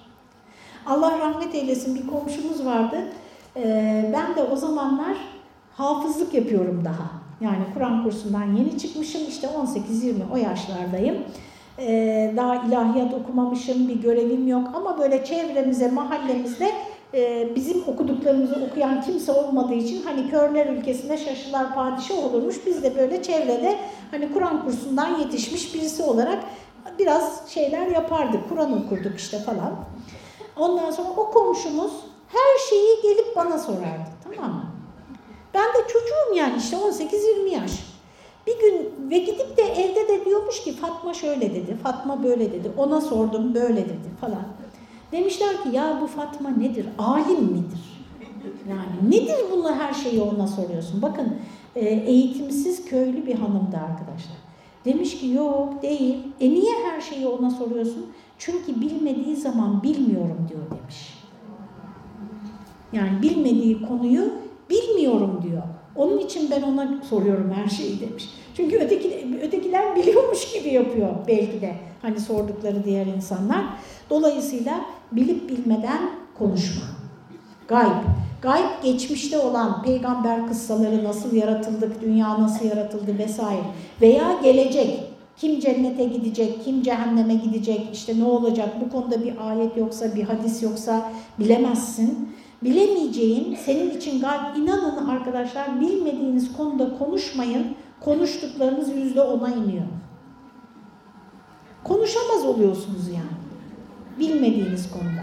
Allah rahmet eylesin bir komşumuz vardı. Ee, ben de o zamanlar hafızlık yapıyorum daha. Yani Kur'an kursundan yeni çıkmışım. İşte 18-20 o yaşlardayım. Ee, daha ilahiyat okumamışım, bir görevim yok ama böyle çevremize, mahallemizde e, bizim okuduklarımızı okuyan kimse olmadığı için hani körler ülkesinde şaşılar padişah olurmuş. Biz de böyle çevrede hani Kur'an kursundan yetişmiş birisi olarak biraz şeyler yapardık. Kur'an okurduk işte falan. Ondan sonra o komşumuz her şeyi gelip bana sorardı. Tamam mı? Ben de çocuğum yani işte 18-20 yaş. Bir gün ve gidip de evde de diyormuş ki Fatma şöyle dedi, Fatma böyle dedi, ona sordum böyle dedi falan. Demişler ki ya bu Fatma nedir? Alim midir? Yani nedir bunu her şeyi ona soruyorsun? Bakın e, eğitimsiz köylü bir hanımdı arkadaşlar. Demiş ki yok değil. E niye her şeyi ona soruyorsun? Çünkü bilmediği zaman bilmiyorum diyor demiş. Yani bilmediği konuyu bilmiyorum diyor. Onun için ben ona soruyorum her şeyi demiş. Çünkü öteki, ötekiler biliyormuş gibi yapıyor belki de hani sordukları diğer insanlar. Dolayısıyla bilip bilmeden konuşma. Gayb. Gayb geçmişte olan peygamber kıssaları nasıl yaratıldık, dünya nasıl yaratıldı vesaire. Veya gelecek. Kim cennete gidecek, kim cehenneme gidecek, işte ne olacak bu konuda bir ayet yoksa, bir hadis yoksa bilemezsin. Bilemeyeceğin, senin için gayb, inanın arkadaşlar bilmediğiniz konuda konuşmayın, konuştuklarınız yüzde ona iniyor. Konuşamaz oluyorsunuz yani. Bilmediğiniz konuda.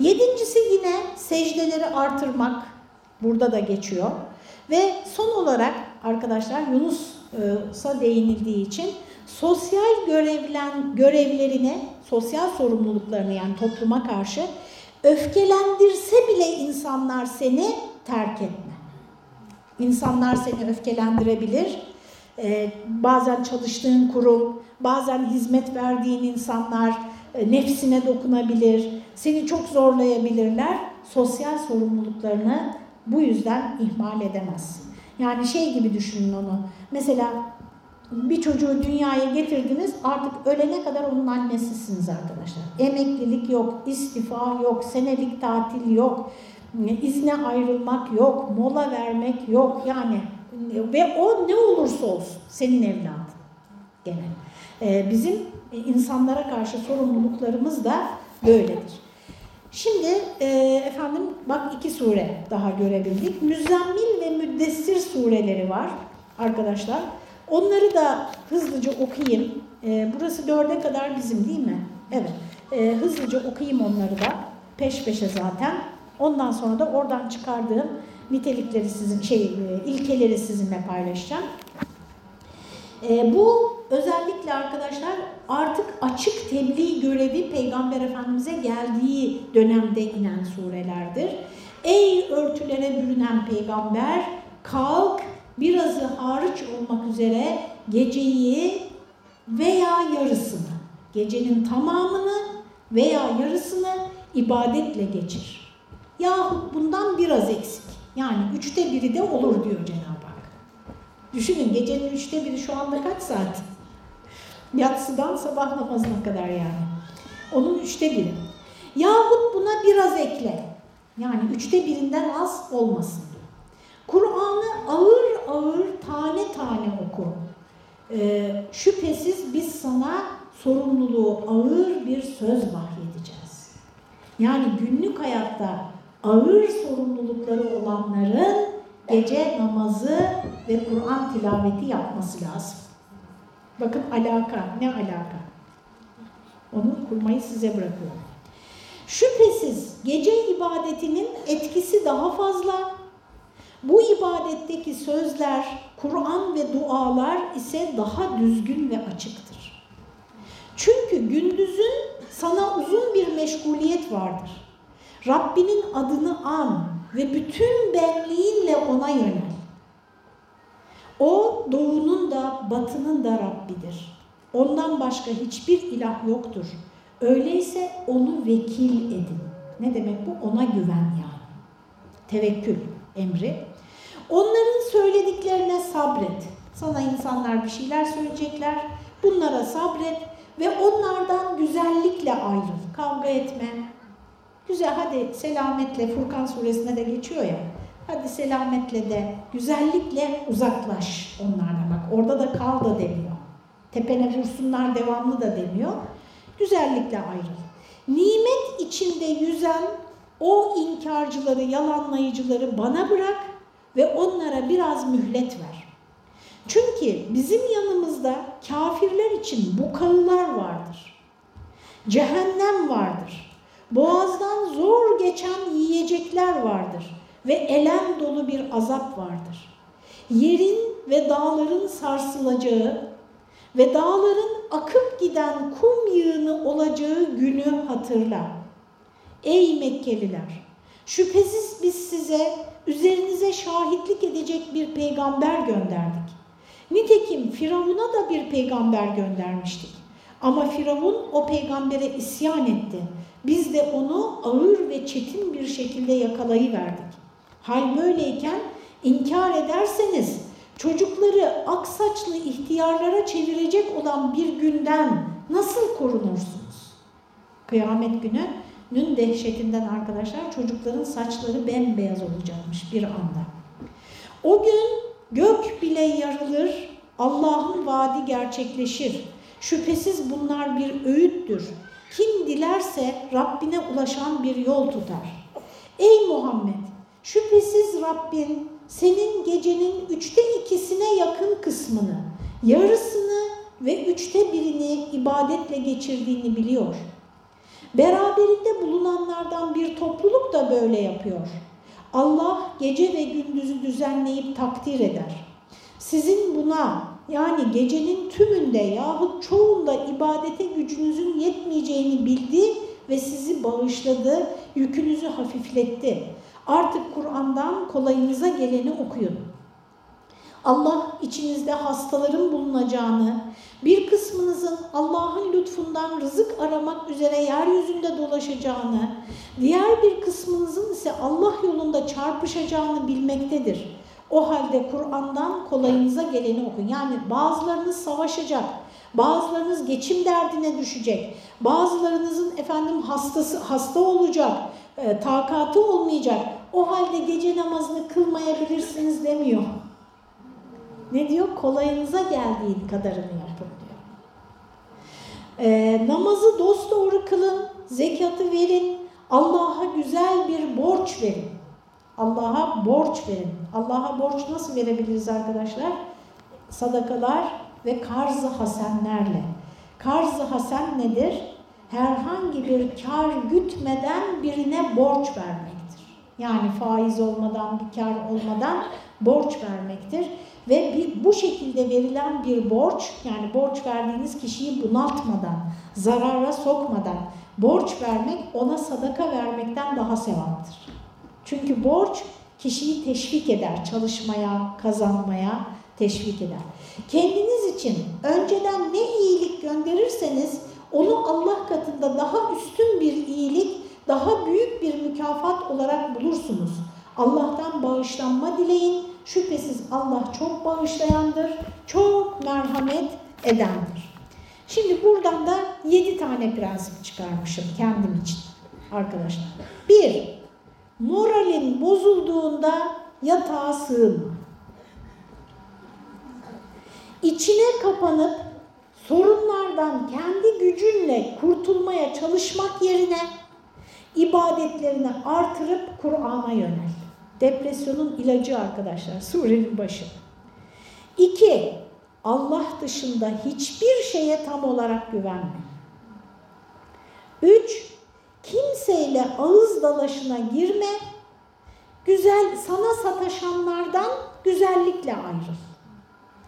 Yedincisi yine secdeleri artırmak. Burada da geçiyor. Ve son olarak arkadaşlar Yunus'a değinildiği için sosyal görevlen, görevlerine, sosyal sorumluluklarını yani topluma karşı öfkelendirse bile insanlar seni terk etme. İnsanlar seni öfkelendirebilir. Ee, bazen çalıştığın kurum, bazen hizmet verdiğin insanlar e, nefsine dokunabilir, seni çok zorlayabilirler. Sosyal sorumluluklarını bu yüzden ihmal edemezsin. Yani şey gibi düşünün onu. Mesela bir çocuğu dünyaya getirdiniz artık ölene kadar onun annesisiniz arkadaşlar. Emeklilik yok, istifa yok, senelik tatil yok, izne ayrılmak yok, mola vermek yok yani ve o ne olursa olsun senin evladın gene. Ee, bizim insanlara karşı sorumluluklarımız da böyledir. Şimdi e, efendim bak iki sure daha görebildik. Müzzemmil ve Müddessir sureleri var arkadaşlar. Onları da hızlıca okuyayım. E, burası dörde kadar bizim değil mi? Evet. E, hızlıca okuyayım onları da. Peş peşe zaten. Ondan sonra da oradan çıkardığım nitelikleri sizin şey e, ilkeleri sizinle paylaşacağım. E, bu özellikle arkadaşlar artık açık tebliğ görevi Peygamber Efendimiz'e geldiği dönemde inen surelerdir. Ey örtülere bürünen peygamber kalk birazı hariç olmak üzere geceyi veya yarısını, gecenin tamamını veya yarısını ibadetle geçir. Yahut bundan biraz eksik. Yani üçte biri de olur diyor Cenab-ı Hak. Düşünün gecenin üçte biri şu anda kaç saat? Yatsıdan sabah namazına kadar yani. Onun üçte biri. Yahut buna biraz ekle. Yani üçte birinden az olmasın. Kur'an'ı ağır ağır tane tane oku. Ee, şüphesiz biz sana sorumluluğu ağır bir söz vahyedeceğiz. Yani günlük hayatta ağır sorumlulukları olanların gece namazı ve Kur'an tilaveti yapması lazım. Bakın alaka, ne alaka? Onu kurmayı size bırakıyorum. Şüphesiz gece ibadetinin etkisi daha fazla. Bu ibadetteki sözler, Kur'an ve dualar ise daha düzgün ve açıktır. Çünkü gündüzün sana uzun bir meşguliyet vardır. Rabbinin adını an ve bütün benliğinle ona yönel. O doğunun da batının da Rabbidir. Ondan başka hiçbir ilah yoktur. Öyleyse onu vekil edin. Ne demek bu? Ona güven yani. Tevekkül emri. Onların söylediklerine sabret. Sana insanlar bir şeyler söyleyecekler. Bunlara sabret ve onlardan güzellikle ayrıl. Kavga etme. Güzel hadi selametle Furkan suresine de geçiyor ya. Hadi selametle de güzellikle uzaklaş onlardan. Bak orada da kal da demiyor. Tepene vursunlar devamlı da demiyor. Güzellikle ayrıl. Nimet içinde yüzen o inkarcıları, yalanlayıcıları bana bırak ve onlara biraz mühlet ver. Çünkü bizim yanımızda kafirler için bukağılar vardır. Cehennem vardır. Boğazdan zor geçen yiyecekler vardır ve elem dolu bir azap vardır. Yerin ve dağların sarsılacağı ve dağların akıp giden kum yığını olacağı günü hatırla. Ey Mekkeliler! Şüphesiz biz size üzerinize şahitlik edecek bir peygamber gönderdik. Nitekim Firavun'a da bir peygamber göndermiştik. Ama Firavun o peygambere isyan etti. Biz de onu ağır ve çetin bir şekilde yakalayıverdik. Hal böyleyken inkar ederseniz çocukları aksaçlı ihtiyarlara çevirecek olan bir günden nasıl korunursunuz? Kıyamet gününün dehşetinden arkadaşlar çocukların saçları bembeyaz olacakmış bir anda. O gün gök bile yarılır, Allah'ın vaadi gerçekleşir. Şüphesiz bunlar bir öğüttür. Kim dilerse Rabbine ulaşan bir yol tutar. Ey Muhammed! Şüphesiz Rabbin senin gecenin üçte ikisine yakın kısmını, yarısını ve üçte birini ibadetle geçirdiğini biliyor. Beraberinde bulunanlardan bir topluluk da böyle yapıyor. Allah gece ve gündüzü düzenleyip takdir eder. Sizin buna yani gecenin tümünde yahut çoğunda ibadete gücünüzün yetmeyeceğini bildi ve sizi bağışladı, yükünüzü hafifletti. Artık Kur'an'dan kolayınıza geleni okuyun. Allah içinizde hastaların bulunacağını, bir kısmınızın Allah'ın lütfundan rızık aramak üzere yeryüzünde dolaşacağını, diğer bir kısmınızın ise Allah yolunda çarpışacağını bilmektedir. O halde Kur'an'dan kolayınıza geleni okun. Yani bazılarınız savaşacak, bazılarınız geçim derdine düşecek, bazılarınızın efendim hastası hasta olacak, e, takatı olmayacak. O halde gece namazını kılmayabilirsiniz demiyor. Ne diyor? Kolayınıza geldiğin kadarını yapın. E, namazı dosdoğru kılın, zekatı verin, Allah'a güzel bir borç verin. Allah'a borç verin. Allah'a borç nasıl verebiliriz arkadaşlar? Sadakalar ve karz-ı hasenlerle. Karz-ı hasen nedir? Herhangi bir kar gütmeden birine borç vermektir. Yani faiz olmadan, bir kar olmadan borç vermektir. Ve bir, bu şekilde verilen bir borç, yani borç verdiğiniz kişiyi bunaltmadan, zarara sokmadan borç vermek ona sadaka vermekten daha sevaptır. Çünkü borç kişiyi teşvik eder, çalışmaya, kazanmaya teşvik eder. Kendiniz için önceden ne iyilik gönderirseniz onu Allah katında daha üstün bir iyilik, daha büyük bir mükafat olarak bulursunuz. Allah'tan bağışlanma dileyin. Şüphesiz Allah çok bağışlayandır, çok merhamet edendir. Şimdi buradan da yedi tane prensip çıkarmışım kendim için arkadaşlar. Bir, moralin bozulduğunda yatağa sığınma. İçine kapanıp sorunlardan kendi gücünle kurtulmaya çalışmak yerine ibadetlerini artırıp Kur'an'a yönel. Depresyonun ilacı arkadaşlar surenin başı. İki, Allah dışında hiçbir şeye tam olarak güvenme. Üç, kimseyle ağız dalaşına girme, güzel sana sataşanlardan güzellikle ayrıl.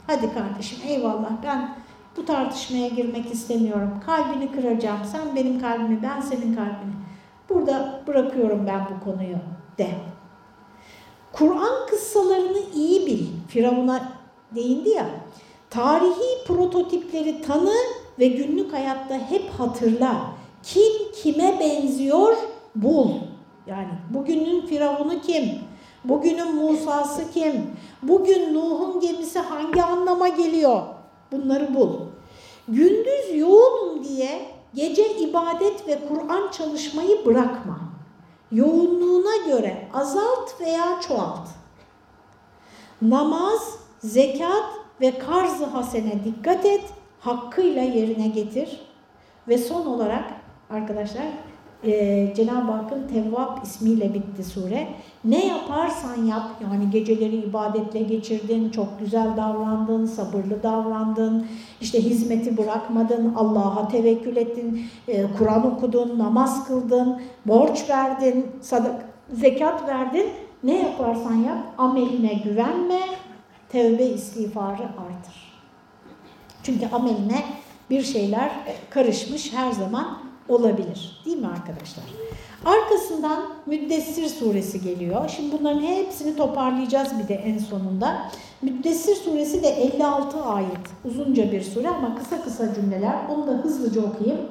Hadi kardeşim eyvallah ben bu tartışmaya girmek istemiyorum. Kalbini kıracağım. Sen benim kalbimi, ben senin kalbini. Burada bırakıyorum ben bu konuyu de. Kur'an kıssalarını iyi bil. Firavun'a değindi ya. Tarihi prototipleri tanı ve günlük hayatta hep hatırla. Kim kime benziyor bul. Yani bugünün Firavun'u kim? Bugünün Musa'sı kim? Bugün Nuh'un gemisi hangi anlama geliyor? Bunları bul. Gündüz yoğunum diye gece ibadet ve Kur'an çalışmayı bırakma. Yoğunluğuna göre azalt veya çoğalt. Namaz, zekat ve karz-ı hasene dikkat et, hakkıyla yerine getir. Ve son olarak arkadaşlar e, Cenab-ı Hakk'ın Tevvab ismiyle bitti sure. Ne yaparsan yap, yani geceleri ibadetle geçirdin, çok güzel davrandın, sabırlı davrandın, işte hizmeti bırakmadın, Allah'a tevekkül ettin, e, Kur'an okudun, namaz kıldın, borç verdin, sadak, zekat verdin. Ne yaparsan yap, ameline güvenme, tevbe istiğfarı artır. Çünkü ameline bir şeyler karışmış her zaman olabilir. Değil mi arkadaşlar? Arkasından Müddessir suresi geliyor. Şimdi bunların hepsini toparlayacağız bir de en sonunda. Müddessir suresi de 56 ayet. Uzunca bir sure ama kısa kısa cümleler. Onu da hızlıca okuyayım.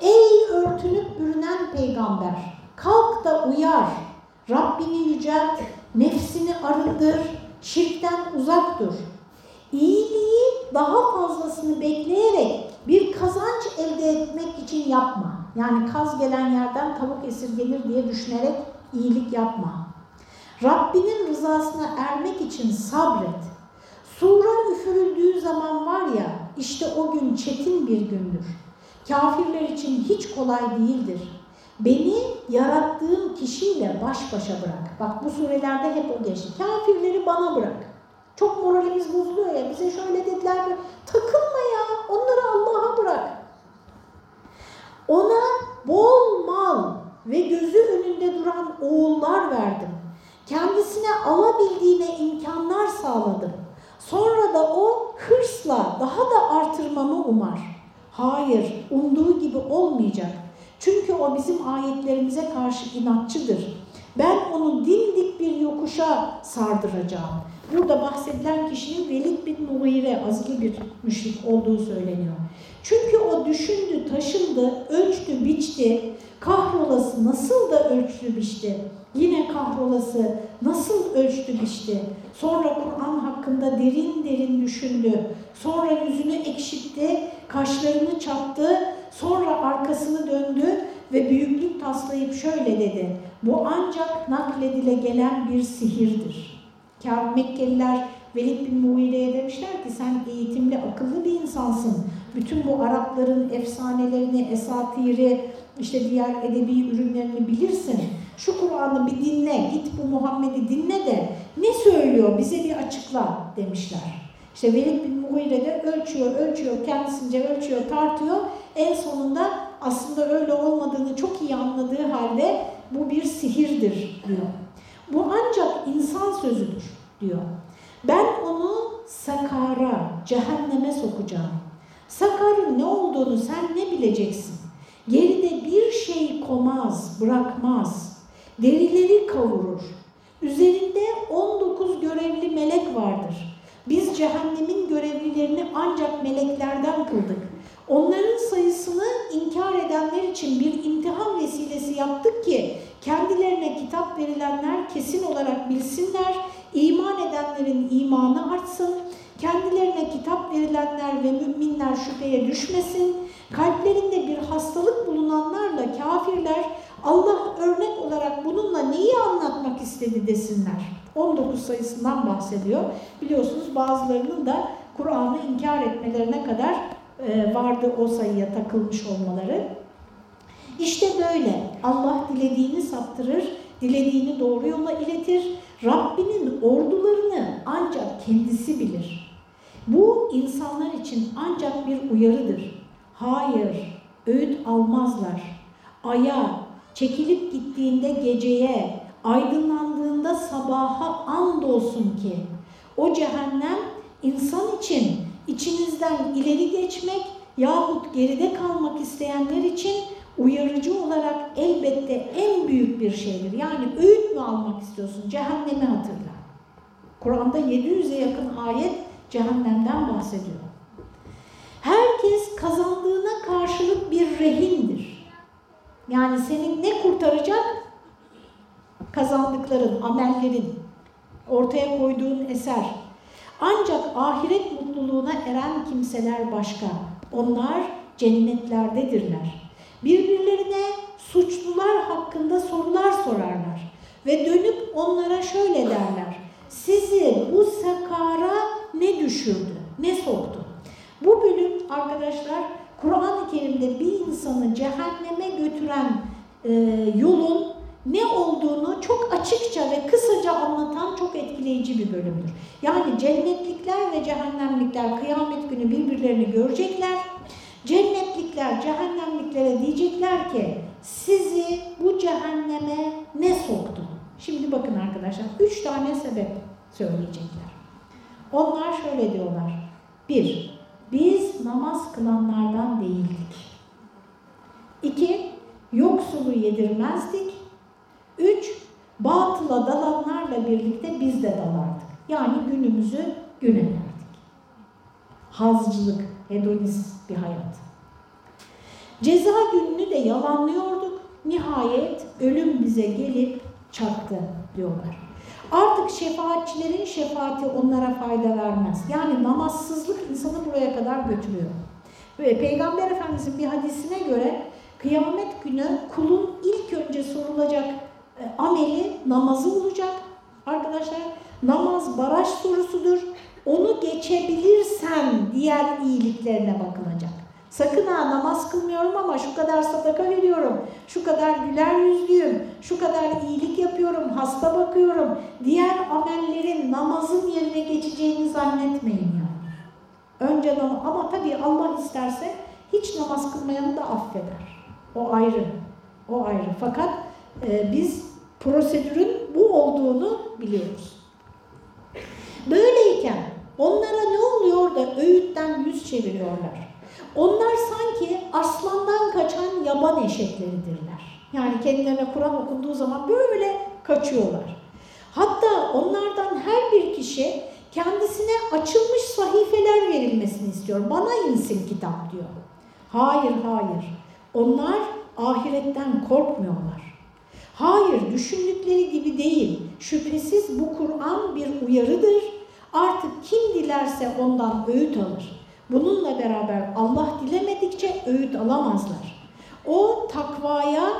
Ey örtünüp bürünen peygamber! Kalk da uyar. Rabbini yücelt, nefsini arındır, şirkten uzak dur. İyiliği daha fazlasını bekleyerek bir kazanç elde etmek için yapma. Yani kaz gelen yerden tavuk esirgenir diye düşünerek iyilik yapma. Rabbinin rızasına ermek için sabret. Sura üfürüldüğü zaman var ya işte o gün çetin bir gündür. Kafirler için hiç kolay değildir. Beni yarattığım kişiyle baş başa bırak. Bak bu surelerde hep o geçti. Kafirleri bana bırak. Çok moralimiz bozuluyor ya. Bize şöyle dediler. Takılma ya. Onları Allah'a bırak. Ona bol mal ve gözü önünde duran oğullar verdim. Kendisine alabildiğine imkanlar sağladım. Sonra da o hırsla daha da artırmamı umar. Hayır, umduğu gibi olmayacak. Çünkü o bizim ayetlerimize karşı inatçıdır. Ben onu dimdik bir yokuşa sardıracağım. Burada bahsedilen kişinin Velid bin Mughire azılı bir müşrik olduğu söyleniyor. Çünkü o düşündü, taşındı, ölçtü, biçti, kahrolası nasıl da ölçtü biçti. Yine kahrolası nasıl ölçtü biçti. Sonra Kur'an hakkında derin derin düşündü. Sonra yüzünü ekşitti, kaşlarını çattı, sonra arkasını döndü ve büyüklük taslayıp şöyle dedi. Bu ancak nakledile gelen bir sihirdir. Kâb Mekkeliler Velid bin Muğire'ye demişler ki sen eğitimli, akıllı bir insansın. Bütün bu Arapların efsanelerini, esatiri, işte diğer edebi ürünlerini bilirsin. Şu Kur'an'ı bir dinle, git bu Muhammed'i dinle de ne söylüyor bize bir açıkla demişler. İşte Velid bin Mughire de ölçüyor, ölçüyor, kendisince ölçüyor, tartıyor. En sonunda aslında öyle olmadığını çok iyi anladığı halde bu bir sihirdir diyor. Bu ancak insan sözüdür diyor. Ben onu sakara, cehenneme sokacağım. Sakarın ne olduğunu sen ne bileceksin? Geride bir şey komaz, bırakmaz. Derileri kavurur. Üzerinde 19 görevli melek vardır. Biz cehennemin görevlilerini ancak meleklerden kıldık. Onların sayısını inkar edenler için bir imtihan vesilesi yaptık ki kendilerine kitap verilenler kesin olarak bilsinler, iman edenlerin imanı artsın, kendilerine kitap verilenler ve müminler şüpheye düşmesin, kalplerinde bir hastalık bulunanlarla kafirler Allah örnek olarak bununla neyi anlatmak istedi desinler. 19 sayısından bahsediyor. Biliyorsunuz bazılarının da Kur'an'ı inkar etmelerine kadar e, vardı o sayıya takılmış olmaları. İşte böyle Allah dilediğini saptırır, dilediğini doğru yola iletir. Rabbinin ordularını ancak kendisi bilir. Bu insanlar için ancak bir uyarıdır. Hayır, öğüt almazlar. Aya, çekilip gittiğinde geceye, aydınlandığında sabaha andolsun ki o cehennem insan için içinizden ileri geçmek yahut geride kalmak isteyenler için uyarıcı olarak elbette en büyük bir şeydir. Yani öğüt mü almak istiyorsun? Cehennemi hatırla. Kur'an'da 700'e yakın ayet cehennemden bahsediyor. Herkes kazandığına karşılık bir rehindir. Yani seni ne kurtaracak? Kazandıkların, amellerin, ortaya koyduğun eser. Ancak ahiret mutluluğuna eren kimseler başka. Onlar cennetlerdedirler. Birbirlerine suçlular hakkında sorular sorarlar. Ve dönüp onlara şöyle derler. Sizi bu sakara ne düşürdü, ne soktu? Bu bölüm arkadaşlar Kur'an-ı Kerim'de bir insanı cehenneme götüren e, yolun ne olduğunu çok açıkça ve kısaca anlatan çok etkileyici bir bölümdür. Yani cennetlikler ve cehennemlikler kıyamet günü birbirlerini görecekler. Cennetlikler cehennemliklere diyecekler ki sizi bu cehenneme ne soktu? Şimdi bakın arkadaşlar üç tane sebep söyleyecekler. Onlar şöyle diyorlar. Bir, biz namaz kılanlardan değildik. İki, yoksulu yedirmezdik. Üç, batıla dalanlarla birlikte biz de dalardık. Yani günümüzü gün ederdik. Hazcılık, hedonist bir hayat. Ceza gününü de yalanlıyorduk. Nihayet ölüm bize gelip çaktı diyorlar. Artık şefaatçilerin şefaati onlara fayda vermez. Yani namazsızlık insanı buraya kadar götürüyor. Ve Peygamber Efendimizin bir hadisine göre kıyamet günü kulun ilk önce sorulacak e, ameli namazı olacak. Arkadaşlar namaz baraj sorusudur. Onu geçebilirsen diğer iyiliklerine bakılacak. Sakın ha namaz kılmıyorum ama şu kadar sadaka veriyorum, şu kadar güler yüzlüyüm, şu kadar iyilik yapıyorum, hasta bakıyorum. Diğer amellerin namazın yerine geçeceğini zannetmeyin yani. Önce namaz ama tabii Allah isterse hiç namaz kılmayanı da affeder. O ayrı. O ayrı. Fakat e, biz prosedürün bu olduğunu biliyoruz. Böyleyken onlara ne oluyor da öğütten yüz çeviriyorlar? Onlar sanki aslandan kaçan yaban eşekleridirler. Yani kendilerine Kur'an okunduğu zaman böyle kaçıyorlar. Hatta onlardan her bir kişi kendisine açılmış sahifeler verilmesini istiyor. Bana insin kitap diyor. Hayır, hayır. Onlar ahiretten korkmuyorlar. Hayır, düşündükleri gibi değil. Şüphesiz bu Kur'an bir uyarıdır. Artık kim dilerse ondan öğüt alır. Bununla beraber Allah dilemedikçe öğüt alamazlar. O takvaya,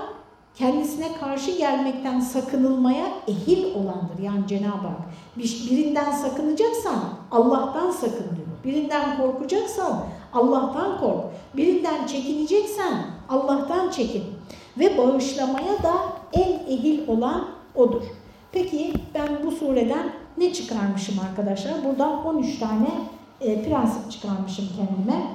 kendisine karşı gelmekten sakınılmaya ehil olandır. Yani Cenab-ı Hak birinden sakınacaksan Allah'tan sakın diyor. Birinden korkacaksan Allah'tan kork. Birinden çekineceksen Allah'tan çekin. Ve bağışlamaya da en ehil olan O'dur. Peki ben bu sureden ne çıkarmışım arkadaşlar? Buradan 13 tane e, prensip çıkarmışım kendime.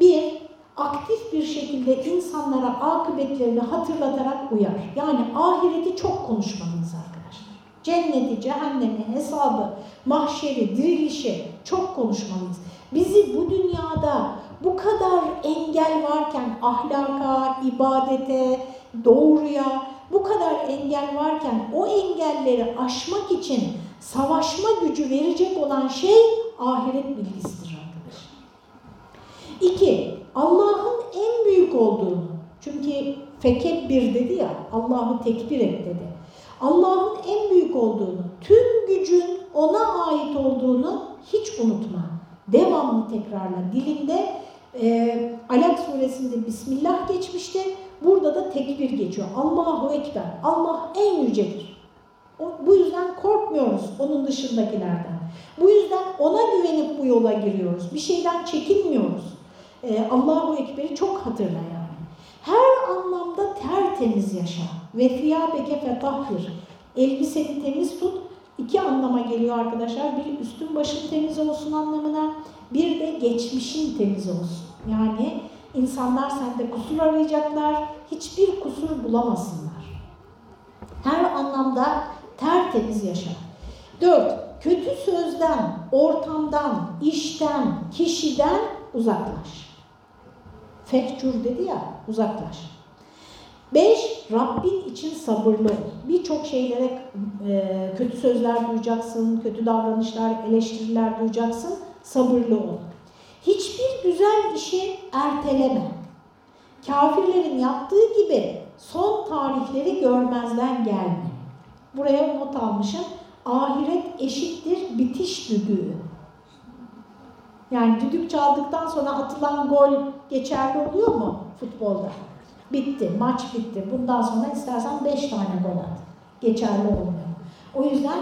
Bir, aktif bir şekilde insanlara akıbetlerini hatırlatarak uyar. Yani ahireti çok konuşmalıyız arkadaşlar. Cenneti, cehennemi, hesabı, mahşeri, dirilişi çok konuşmalıyız. Bizi bu dünyada bu kadar engel varken ahlaka, ibadete, doğruya bu kadar engel varken o engelleri aşmak için savaşma gücü verecek olan şey ahiret bilgisidir arkadaşlar. İki, Allah'ın en büyük olduğunu, çünkü fekebbir dedi ya, Allah'ı tekbir et dedi. Allah'ın en büyük olduğunu, tüm gücün ona ait olduğunu hiç unutma. Devamlı tekrarla. Dilinde e, Alak suresinde Bismillah geçmişti. Burada da tekbir geçiyor. Allahu Ekber. Allah en yücedir. Bu yüzden korkmuyoruz onun dışındakilerden. Bu yüzden ona güvenip bu yola giriyoruz. Bir şeyden çekinmiyoruz. Ee, Allahu Ekber'i çok hatırla yani. Her anlamda tertemiz yaşa. Ve fiyabeke fetahhir. Elbiseni temiz tut. İki anlama geliyor arkadaşlar. Bir üstün başın temiz olsun anlamına. Bir de geçmişin temiz olsun. Yani insanlar sende kusur arayacaklar. Hiçbir kusur bulamasınlar. Her anlamda tertemiz yaşa. Dört, kötü sözden, ortamdan, işten, kişiden uzaklaş. Fehcur dedi ya, uzaklaş. Beş, Rabbin için sabırlı ol. Birçok şeylere e, kötü sözler duyacaksın, kötü davranışlar, eleştiriler duyacaksın, sabırlı ol. Hiçbir güzel işi erteleme. Kafirlerin yaptığı gibi son tarihleri görmezden gelme. Buraya not almışım. Ahiret eşittir bitiş düdüğü. Yani düdük çaldıktan sonra atılan gol geçerli oluyor mu futbolda? Bitti, maç bitti. Bundan sonra istersen beş tane gol at. Geçerli olmuyor. O yüzden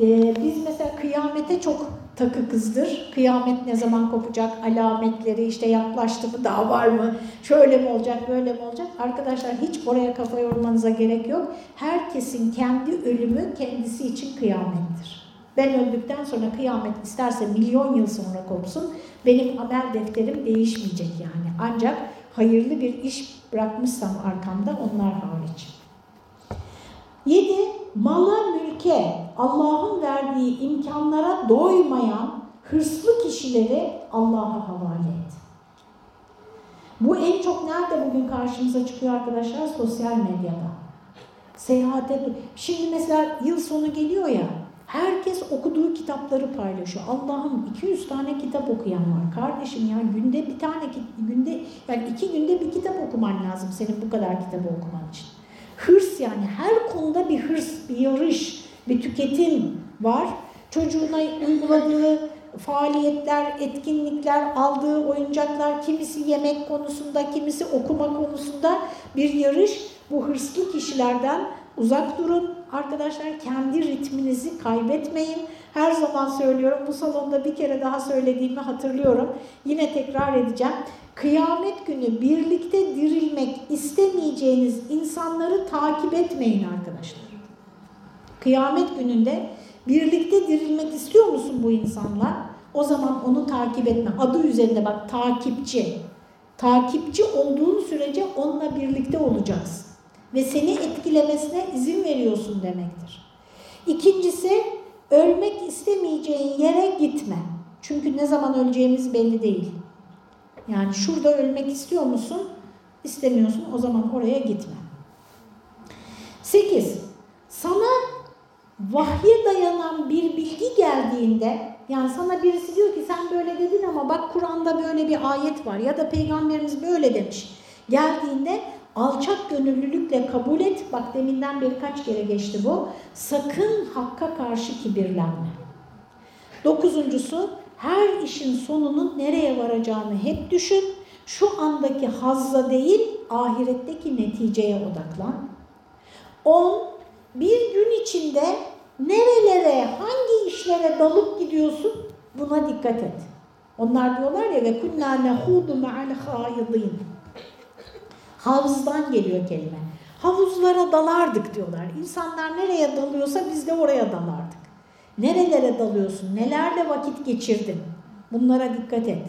e, biz mesela kıyamete çok takı kızdır. Kıyamet ne zaman kopacak, alametleri işte yaklaştı mı, daha var mı, şöyle mi olacak, böyle mi olacak? Arkadaşlar hiç oraya kafa yormanıza gerek yok. Herkesin kendi ölümü kendisi için kıyamettir. Ben öldükten sonra kıyamet isterse milyon yıl sonra kopsun, benim amel defterim değişmeyecek yani. Ancak hayırlı bir iş bırakmışsam arkamda onlar hariç. 7. Mala mülke, Allah'ın verdiği imkanlara doymayan hırslı kişileri Allah'a havale et. Bu en çok nerede bugün karşımıza çıkıyor arkadaşlar? Sosyal medyada. Seyahate, şimdi mesela yıl sonu geliyor ya, herkes okuduğu kitapları paylaşıyor. Allah'ım 200 tane kitap okuyan var. Kardeşim ya günde bir tane, günde yani iki günde bir kitap okuman lazım senin bu kadar kitabı okuman için. Hırs yani her konuda bir hırs, bir yarış, bir tüketim var. Çocuğuna uyguladığı faaliyetler, etkinlikler, aldığı oyuncaklar, kimisi yemek konusunda, kimisi okuma konusunda bir yarış. Bu hırslı kişilerden uzak durun. Arkadaşlar kendi ritminizi kaybetmeyin. Her zaman söylüyorum, bu salonda bir kere daha söylediğimi hatırlıyorum. Yine tekrar edeceğim. Kıyamet günü birlikte dirilmek istemeyeceğiniz insanları takip etmeyin arkadaşlar. Kıyamet gününde birlikte dirilmek istiyor musun bu insanla? O zaman onu takip etme. Adı üzerinde bak takipçi. Takipçi olduğun sürece onunla birlikte olacaksın. Ve seni etkilemesine izin veriyorsun demektir. İkincisi ölmek istemeyeceğin yere gitme. Çünkü ne zaman öleceğimiz belli değil. Yani şurada ölmek istiyor musun? İstemiyorsun. O zaman oraya gitme. Sekiz. Sana vahye dayanan bir bilgi geldiğinde yani sana birisi diyor ki sen böyle dedin ama bak Kur'an'da böyle bir ayet var ya da peygamberimiz böyle demiş. Geldiğinde alçak gönüllülükle kabul et. Bak deminden beri kaç kere geçti bu. Sakın hakka karşı kibirlenme. Dokuzuncusu her işin sonunun nereye varacağını hep düşün. Şu andaki hazza değil ahiretteki neticeye odaklan. On, bir gün içinde nerelere, hangi işlere dalıp gidiyorsun buna dikkat et. Onlar diyorlar ya ve kunna nehudu ma'al haidin. Havuzdan geliyor kelime. Havuzlara dalardık diyorlar. İnsanlar nereye dalıyorsa biz de oraya dalardık. Nerelere dalıyorsun? Nelerle vakit geçirdin? Bunlara dikkat et.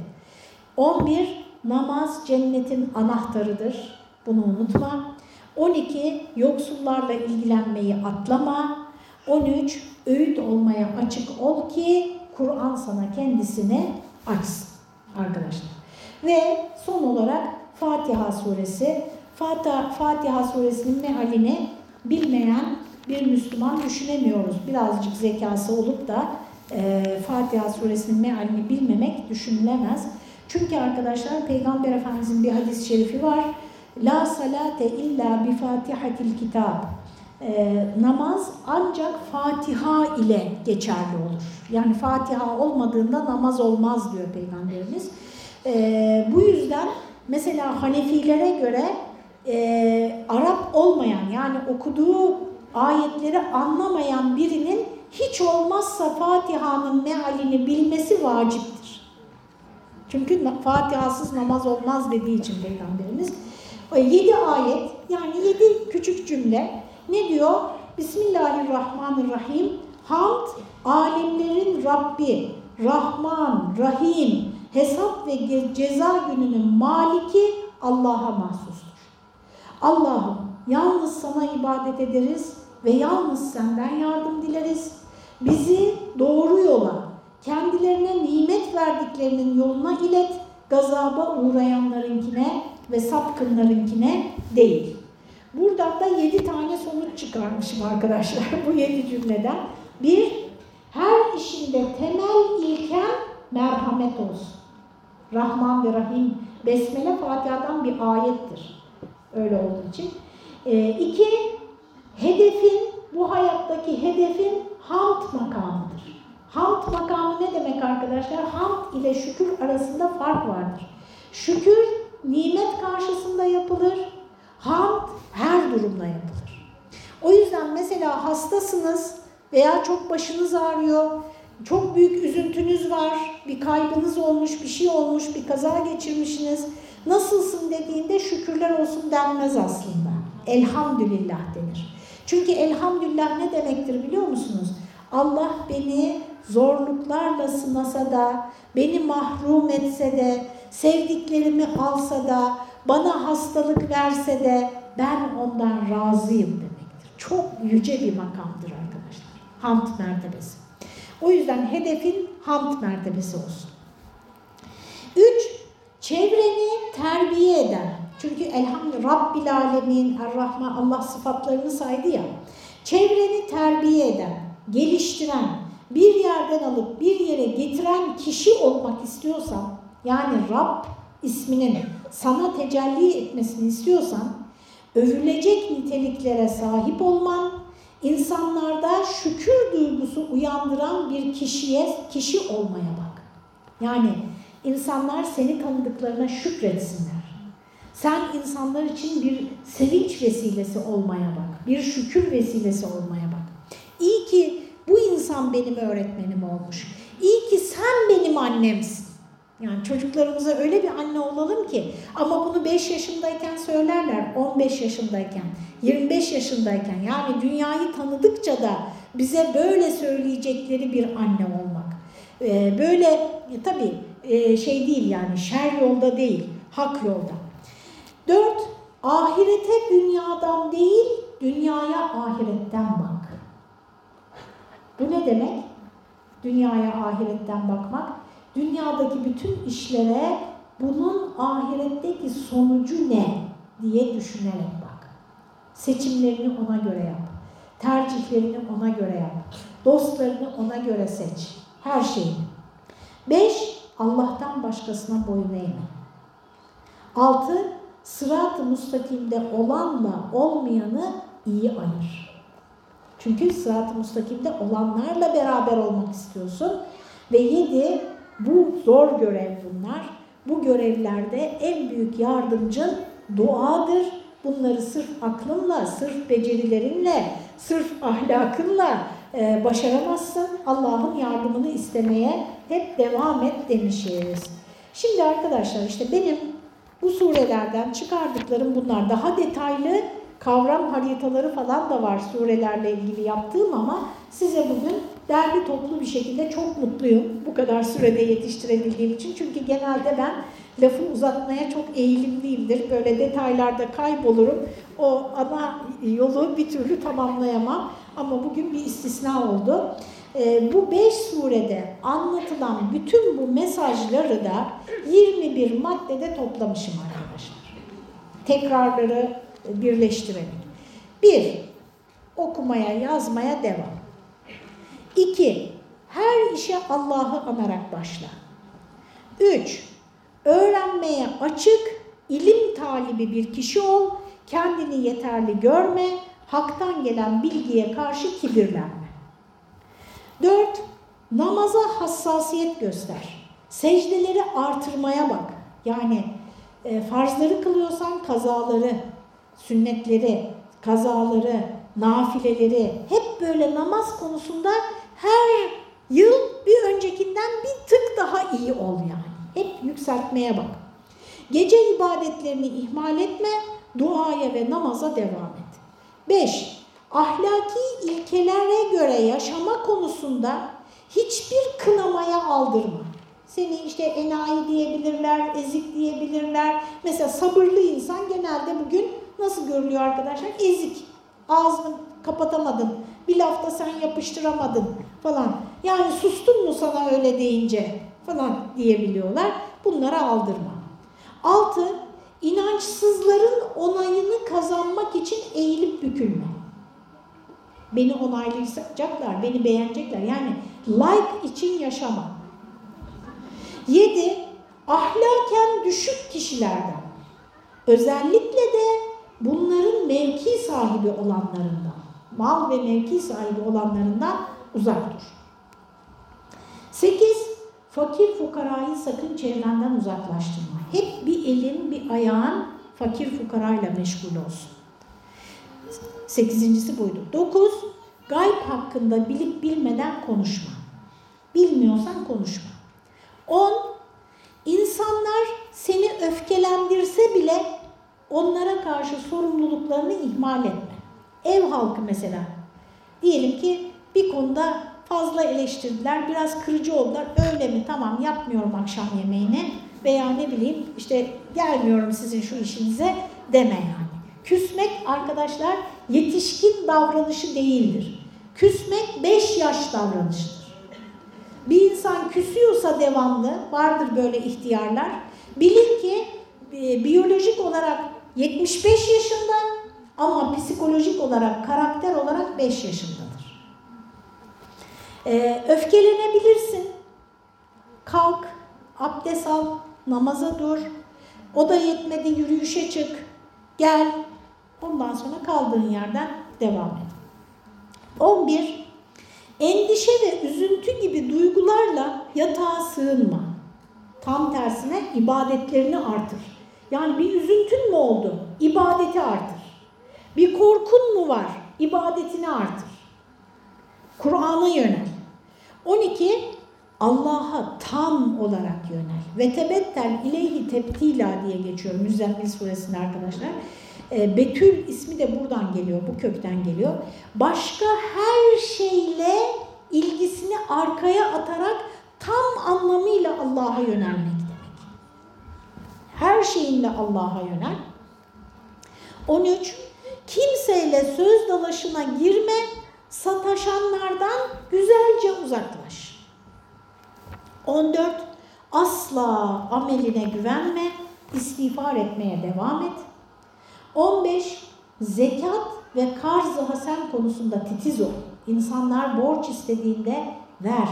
11. Namaz cennetin anahtarıdır. Bunu unutma. 12. Yoksullarla ilgilenmeyi atlama. 13. Öğüt olmaya açık ol ki Kur'an sana kendisini açsın arkadaşlar. Ve son olarak Fatiha suresi. Fatiha, Fatiha suresinin mealini bilmeyen bir Müslüman düşünemiyoruz. Birazcık zekası olup da e, Fatiha suresinin mealini bilmemek düşünülemez. Çünkü arkadaşlar Peygamber Efendimizin bir hadis-i şerifi var. La salate illa bi fatihatil kitab. E, namaz ancak Fatiha ile geçerli olur. Yani Fatiha olmadığında namaz olmaz diyor Peygamberimiz. E, bu yüzden mesela Hanefilere göre e, Arap olmayan yani okuduğu ayetleri anlamayan birinin hiç olmazsa Fatiha'nın mealini bilmesi vaciptir. Çünkü Fatiha'sız namaz olmaz dediği için Peygamberimiz. Yedi ayet yani yedi küçük cümle ne diyor? Bismillahirrahmanirrahim. Hamd alemlerin Rabbi, Rahman, Rahim, hesap ve ceza gününün maliki Allah'a mahsustur. Allah'ım yalnız sana ibadet ederiz ve yalnız senden yardım dileriz. Bizi doğru yola, kendilerine nimet verdiklerinin yoluna ilet, gazaba uğrayanlarınkine ve sapkınlarınkine değil. Buradan da yedi tane sonuç çıkarmışım arkadaşlar bu yedi cümleden. Bir, her işinde temel ilken merhamet olsun. Rahman ve Rahim, Besmele Fatiha'dan bir ayettir. Öyle olduğu için. E, iki, hedefin, bu hayattaki hedefin hamd makamıdır. Hamd makamı ne demek arkadaşlar? Hamd ile şükür arasında fark vardır. Şükür nimet karşısında yapılır. Hamd her durumda yapılır. O yüzden mesela hastasınız veya çok başınız ağrıyor, çok büyük üzüntünüz var, bir kaybınız olmuş, bir şey olmuş, bir kaza geçirmişsiniz. Nasılsın dediğinde şükürler olsun denmez aslında. Elhamdülillah denir. Çünkü elhamdülillah ne demektir biliyor musunuz? Allah beni zorluklarla sınasa da, beni mahrum etse de, sevdiklerimi alsa da, bana hastalık verse de ben ondan razıyım demektir. Çok yüce bir makamdır. Hamd mertebesi. O yüzden hedefin hamd mertebesi olsun. Üç, çevreni terbiye eden. Çünkü elhamdülillah Rabbil Alemin, Er-Rahman Allah sıfatlarını saydı ya. Çevreni terbiye eden, geliştiren, bir yerden alıp bir yere getiren kişi olmak istiyorsan, yani Rab isminin sana tecelli etmesini istiyorsan, övülecek niteliklere sahip olman, insanlarda şükür duygusu uyandıran bir kişiye, kişi olmaya bak. Yani insanlar seni tanıdıklarına şükretsinler. Sen insanlar için bir sevinç vesilesi olmaya bak. Bir şükür vesilesi olmaya bak. İyi ki bu insan benim öğretmenim olmuş. İyi ki sen benim annemsin. Yani çocuklarımıza öyle bir anne olalım ki ama bunu 5 yaşındayken söylerler, 15 yaşındayken, 25 yaşındayken yani dünyayı tanıdıkça da bize böyle söyleyecekleri bir anne olmak. Ee, böyle e, tabii e, şey değil yani şer yolda değil, hak yolda. Dört, ahirete dünyadan değil, dünyaya ahiretten bak. Bu ne demek? Dünyaya ahiretten bakmak. Dünyadaki bütün işlere bunun ahiretteki sonucu ne diye düşünerek bak. Seçimlerini ona göre yap. Tercihlerini ona göre yap. Dostlarını ona göre seç. Her şeyini. Beş, Allah'tan başkasına boyun eğme. Altı, sırat-ı müstakimde olanla olmayanı iyi ayır. Çünkü sırat-ı müstakimde olanlarla beraber olmak istiyorsun. Ve yedi, bu zor görev bunlar. Bu görevlerde en büyük yardımcın duadır. Bunları sırf aklınla, sırf becerilerinle, sırf ahlakınla e, başaramazsın. Allah'ın yardımını istemeye hep devam et demişiz. Şimdi arkadaşlar işte benim bu surelerden çıkardıklarım bunlar. Daha detaylı kavram haritaları falan da var surelerle ilgili yaptığım ama size bugün derli toplu bir şekilde çok mutluyum bu kadar sürede yetiştirebildiğim için. Çünkü genelde ben lafı uzatmaya çok eğilimliyimdir. Böyle detaylarda kaybolurum. O ana yolu bir türlü tamamlayamam. Ama bugün bir istisna oldu. E, bu beş surede anlatılan bütün bu mesajları da 21 maddede toplamışım arkadaşlar. Tekrarları birleştirerek. Bir, okumaya, yazmaya devam. İki, her işe Allah'ı anarak başla. Üç, öğrenmeye açık, ilim talibi bir kişi ol, kendini yeterli görme, haktan gelen bilgiye karşı kibirlenme. Dört, namaza hassasiyet göster. Secdeleri artırmaya bak. Yani e, farzları kılıyorsan kazaları, sünnetleri, kazaları, nafileleri hep böyle namaz konusunda her yıl bir öncekinden bir tık daha iyi ol yani. Hep yükseltmeye bak. Gece ibadetlerini ihmal etme, duaya ve namaza devam et. 5. Ahlaki ilkelere göre yaşama konusunda hiçbir kınamaya aldırma. Seni işte enayi diyebilirler, ezik diyebilirler. Mesela sabırlı insan genelde bugün nasıl görülüyor arkadaşlar? Ezik. Ağzını kapatamadın. Bir lafta sen yapıştıramadın falan. Yani sustun mu sana öyle deyince falan diyebiliyorlar. Bunlara aldırma. Altı, inançsızların onayını kazanmak için eğilip bükülme. Beni onaylayacaklar, beni beğenecekler. Yani like için yaşama. Yedi, ahlaken düşük kişilerden. Özellikle de bunların mevki sahibi olanlarından, mal ve mevki sahibi olanlarından uzak dur. Sekiz, fakir fukarayı sakın çevrenden uzaklaştırma. Hep bir elin, bir ayağın fakir fukarayla meşgul olsun. Sekizincisi buydu. Dokuz, gayb hakkında bilip bilmeden konuşma. Bilmiyorsan konuşma. On, insanlar seni öfkelendirse bile onlara karşı sorumluluklarını ihmal etme. Ev halkı mesela. Diyelim ki bir konuda fazla eleştirdiler, biraz kırıcı oldular. Öyle mi? Tamam yapmıyorum akşam yemeğini veya ne bileyim işte gelmiyorum sizin şu işinize deme yani. Küsmek arkadaşlar yetişkin davranışı değildir. Küsmek 5 yaş davranışıdır. Bir insan küsüyorsa devamlı, vardır böyle ihtiyarlar, bilin ki e, biyolojik olarak 75 yaşında ama psikolojik olarak, karakter olarak 5 yaşındadır. E, öfkelenebilirsin. Kalk, abdest al, namaza dur. O da yetmedi, yürüyüşe çık. Gel. Ondan sonra kaldığın yerden devam et. 11. Endişe ve üzüntü gibi duygularla yatağa sığınma. Tam tersine ibadetlerini artır. Yani bir üzüntün mü oldu? İbadeti artır. Bir korkun mu var? İbadetini artır. Kur'an'a yönel. 12. Allah'a tam olarak yönel. Ve tebettel ileyhi teptila diye geçiyor Müzzemmil suresinde arkadaşlar. E, Betül ismi de buradan geliyor, bu kökten geliyor. Başka her şeyle ilgisini arkaya atarak tam anlamıyla Allah'a yönelmek demek. Her şeyinle Allah'a yönel. 13. Kimseyle söz dalaşına girme, sataşanlardan güzelce uzaklaş. 14. Asla ameline güvenme, istiğfar etmeye devam et. 15. Zekat ve karz-ı hasen konusunda titiz ol. İnsanlar borç istediğinde ver.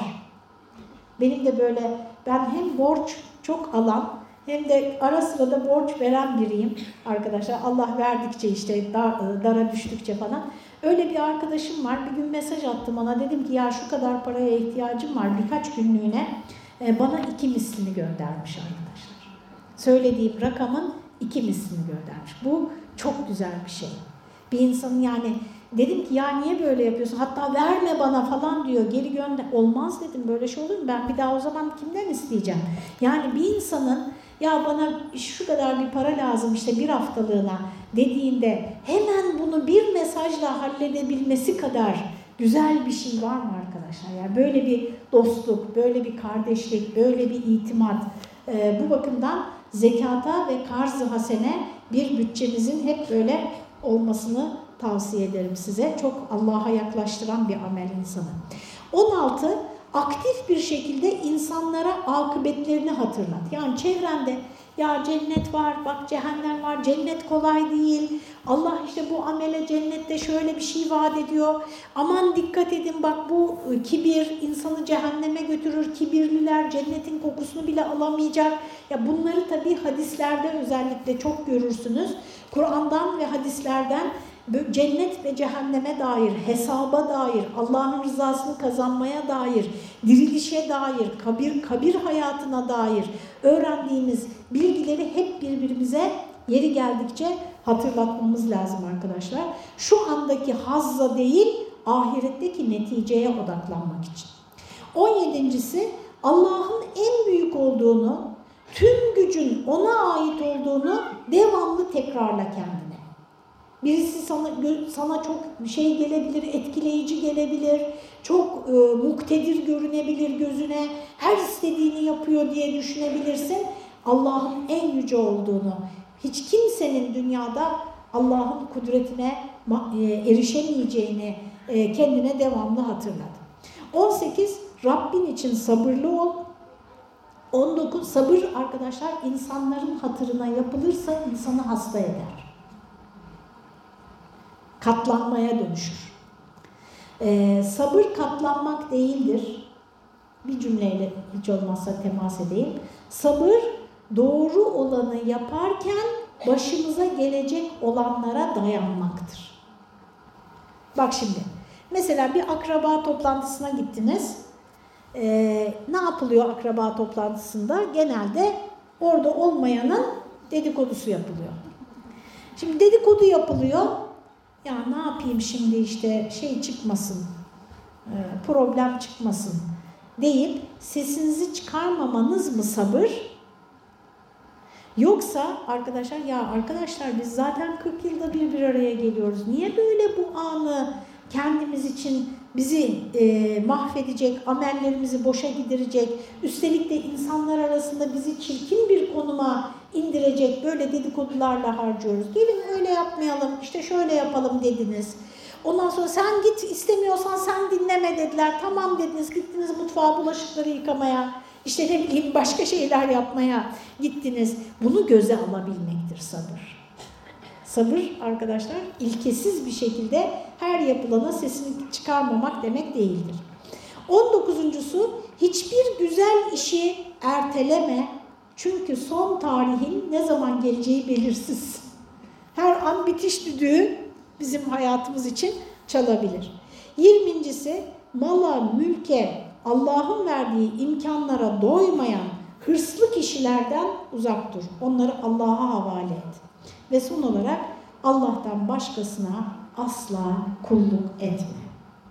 Benim de böyle ben hem borç çok alan hem de ara sıra da borç veren biriyim arkadaşlar. Allah verdikçe işte dar, dara düştükçe falan. Öyle bir arkadaşım var. Bir gün mesaj attım ona. Dedim ki ya şu kadar paraya ihtiyacım var birkaç günlüğüne. E, bana iki mislini göndermiş arkadaşlar. Söylediğim rakamın iki mislini göndermiş. Bu çok güzel bir şey. Bir insanın yani dedim ki ya niye böyle yapıyorsun? Hatta verme bana falan diyor. Geri gönder. Olmaz dedim böyle şey olur mu? Ben bir daha o zaman kimden isteyeceğim? Yani bir insanın ya bana şu kadar bir para lazım işte bir haftalığına dediğinde hemen bunu bir mesajla halledebilmesi kadar güzel bir şey var mı arkadaşlar? Yani böyle bir dostluk, böyle bir kardeşlik, böyle bir itimat. Ee, bu bakımdan zekata ve karz-ı hasene bir bütçemizin hep böyle olmasını tavsiye ederim size. Çok Allah'a yaklaştıran bir amel insanı. 16 aktif bir şekilde insanlara akıbetlerini hatırlat. Yani çevrende ya cennet var, bak cehennem var, cennet kolay değil. Allah işte bu amele cennette şöyle bir şey vaat ediyor. Aman dikkat edin bak bu kibir insanı cehenneme götürür. Kibirliler cennetin kokusunu bile alamayacak. Ya bunları tabii hadislerde özellikle çok görürsünüz. Kur'an'dan ve hadislerden cennet ve cehenneme dair, hesaba dair, Allah'ın rızasını kazanmaya dair, dirilişe dair, kabir, kabir hayatına dair öğrendiğimiz bilgileri hep birbirimize yeri geldikçe hatırlatmamız lazım arkadaşlar. Şu andaki hazza değil, ahiretteki neticeye odaklanmak için. 17.si Allah'ın en büyük olduğunu, tüm gücün ona ait olduğunu devamlı tekrarla kendine. Birisi sana, sana çok şey gelebilir, etkileyici gelebilir, çok e, muktedir görünebilir gözüne, her istediğini yapıyor diye düşünebilirsin. Allah'ın en yüce olduğunu, hiç kimsenin dünyada Allah'ın kudretine e, erişemeyeceğini e, kendine devamlı hatırlat. 18. Rabbin için sabırlı ol. 19. Sabır arkadaşlar insanların hatırına yapılırsa insanı hasta eder katlanmaya dönüşür. Ee, sabır katlanmak değildir. Bir cümleyle hiç olmazsa temas edeyim. Sabır doğru olanı yaparken başımıza gelecek olanlara dayanmaktır. Bak şimdi, mesela bir akraba toplantısına gittiniz. Ee, ne yapılıyor akraba toplantısında? Genelde orada olmayanın dedikodusu yapılıyor. Şimdi dedikodu yapılıyor ya ne yapayım şimdi işte şey çıkmasın, e, problem çıkmasın deyip sesinizi çıkarmamanız mı sabır? Yoksa arkadaşlar ya arkadaşlar biz zaten 40 yılda bir bir araya geliyoruz. Niye böyle bu anı kendimiz için bizi e, mahvedecek, amellerimizi boşa giderecek, üstelik de insanlar arasında bizi çirkin bir konuma indirecek böyle dedikodularla harcıyoruz. Gelin öyle yapmayalım, işte şöyle yapalım dediniz. Ondan sonra sen git istemiyorsan sen dinleme dediler. Tamam dediniz gittiniz mutfağa bulaşıkları yıkamaya. İşte ne bileyim başka şeyler yapmaya gittiniz. Bunu göze alabilmektir sabır. Sabır arkadaşlar ilkesiz bir şekilde her yapılana sesini çıkarmamak demek değildir. 19.sü hiçbir güzel işi erteleme çünkü son tarihin ne zaman geleceği belirsiz. Her an bitiş düdüğü bizim hayatımız için çalabilir. 20.si mala, mülke, Allah'ın verdiği imkanlara doymayan hırslı kişilerden uzak dur. Onları Allah'a havale et. Ve son olarak Allah'tan başkasına asla kulluk etme.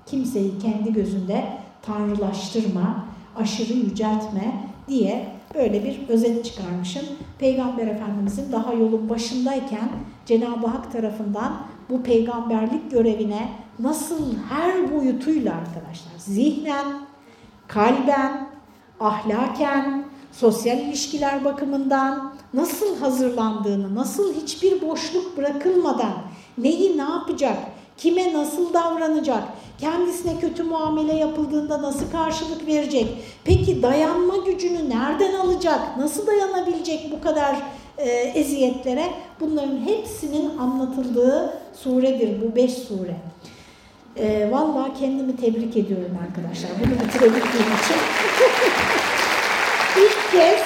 Kimseyi kendi gözünde tanrılaştırma, aşırı yüceltme diye böyle bir özet çıkarmışım. Peygamber Efendimizin daha yolun başındayken Cenab-ı Hak tarafından bu peygamberlik görevine nasıl her boyutuyla arkadaşlar zihnen, kalben, ahlaken, sosyal ilişkiler bakımından nasıl hazırlandığını, nasıl hiçbir boşluk bırakılmadan neyi ne yapacak, kime nasıl davranacak, kendisine kötü muamele yapıldığında nasıl karşılık verecek, peki dayanma gücünü nereden alacak, nasıl dayanabilecek bu kadar e, eziyetlere bunların hepsinin anlatıldığı suredir bu beş sure. E, Valla kendimi tebrik ediyorum arkadaşlar bunu bitirebildiğim için. kez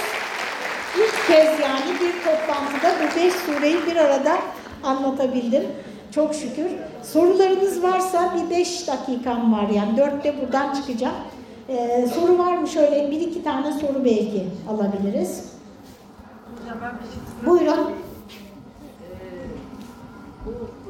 ilk kez yani bir toplantıda bu beş sureyi bir arada anlatabildim. Çok şükür. Sorularınız varsa bir beş dakikam var yani dörtte buradan çıkacağım. Ee, soru var mı? Şöyle bir iki tane soru belki alabiliriz. Hocam ben bir şey Buyurun. Ee, bu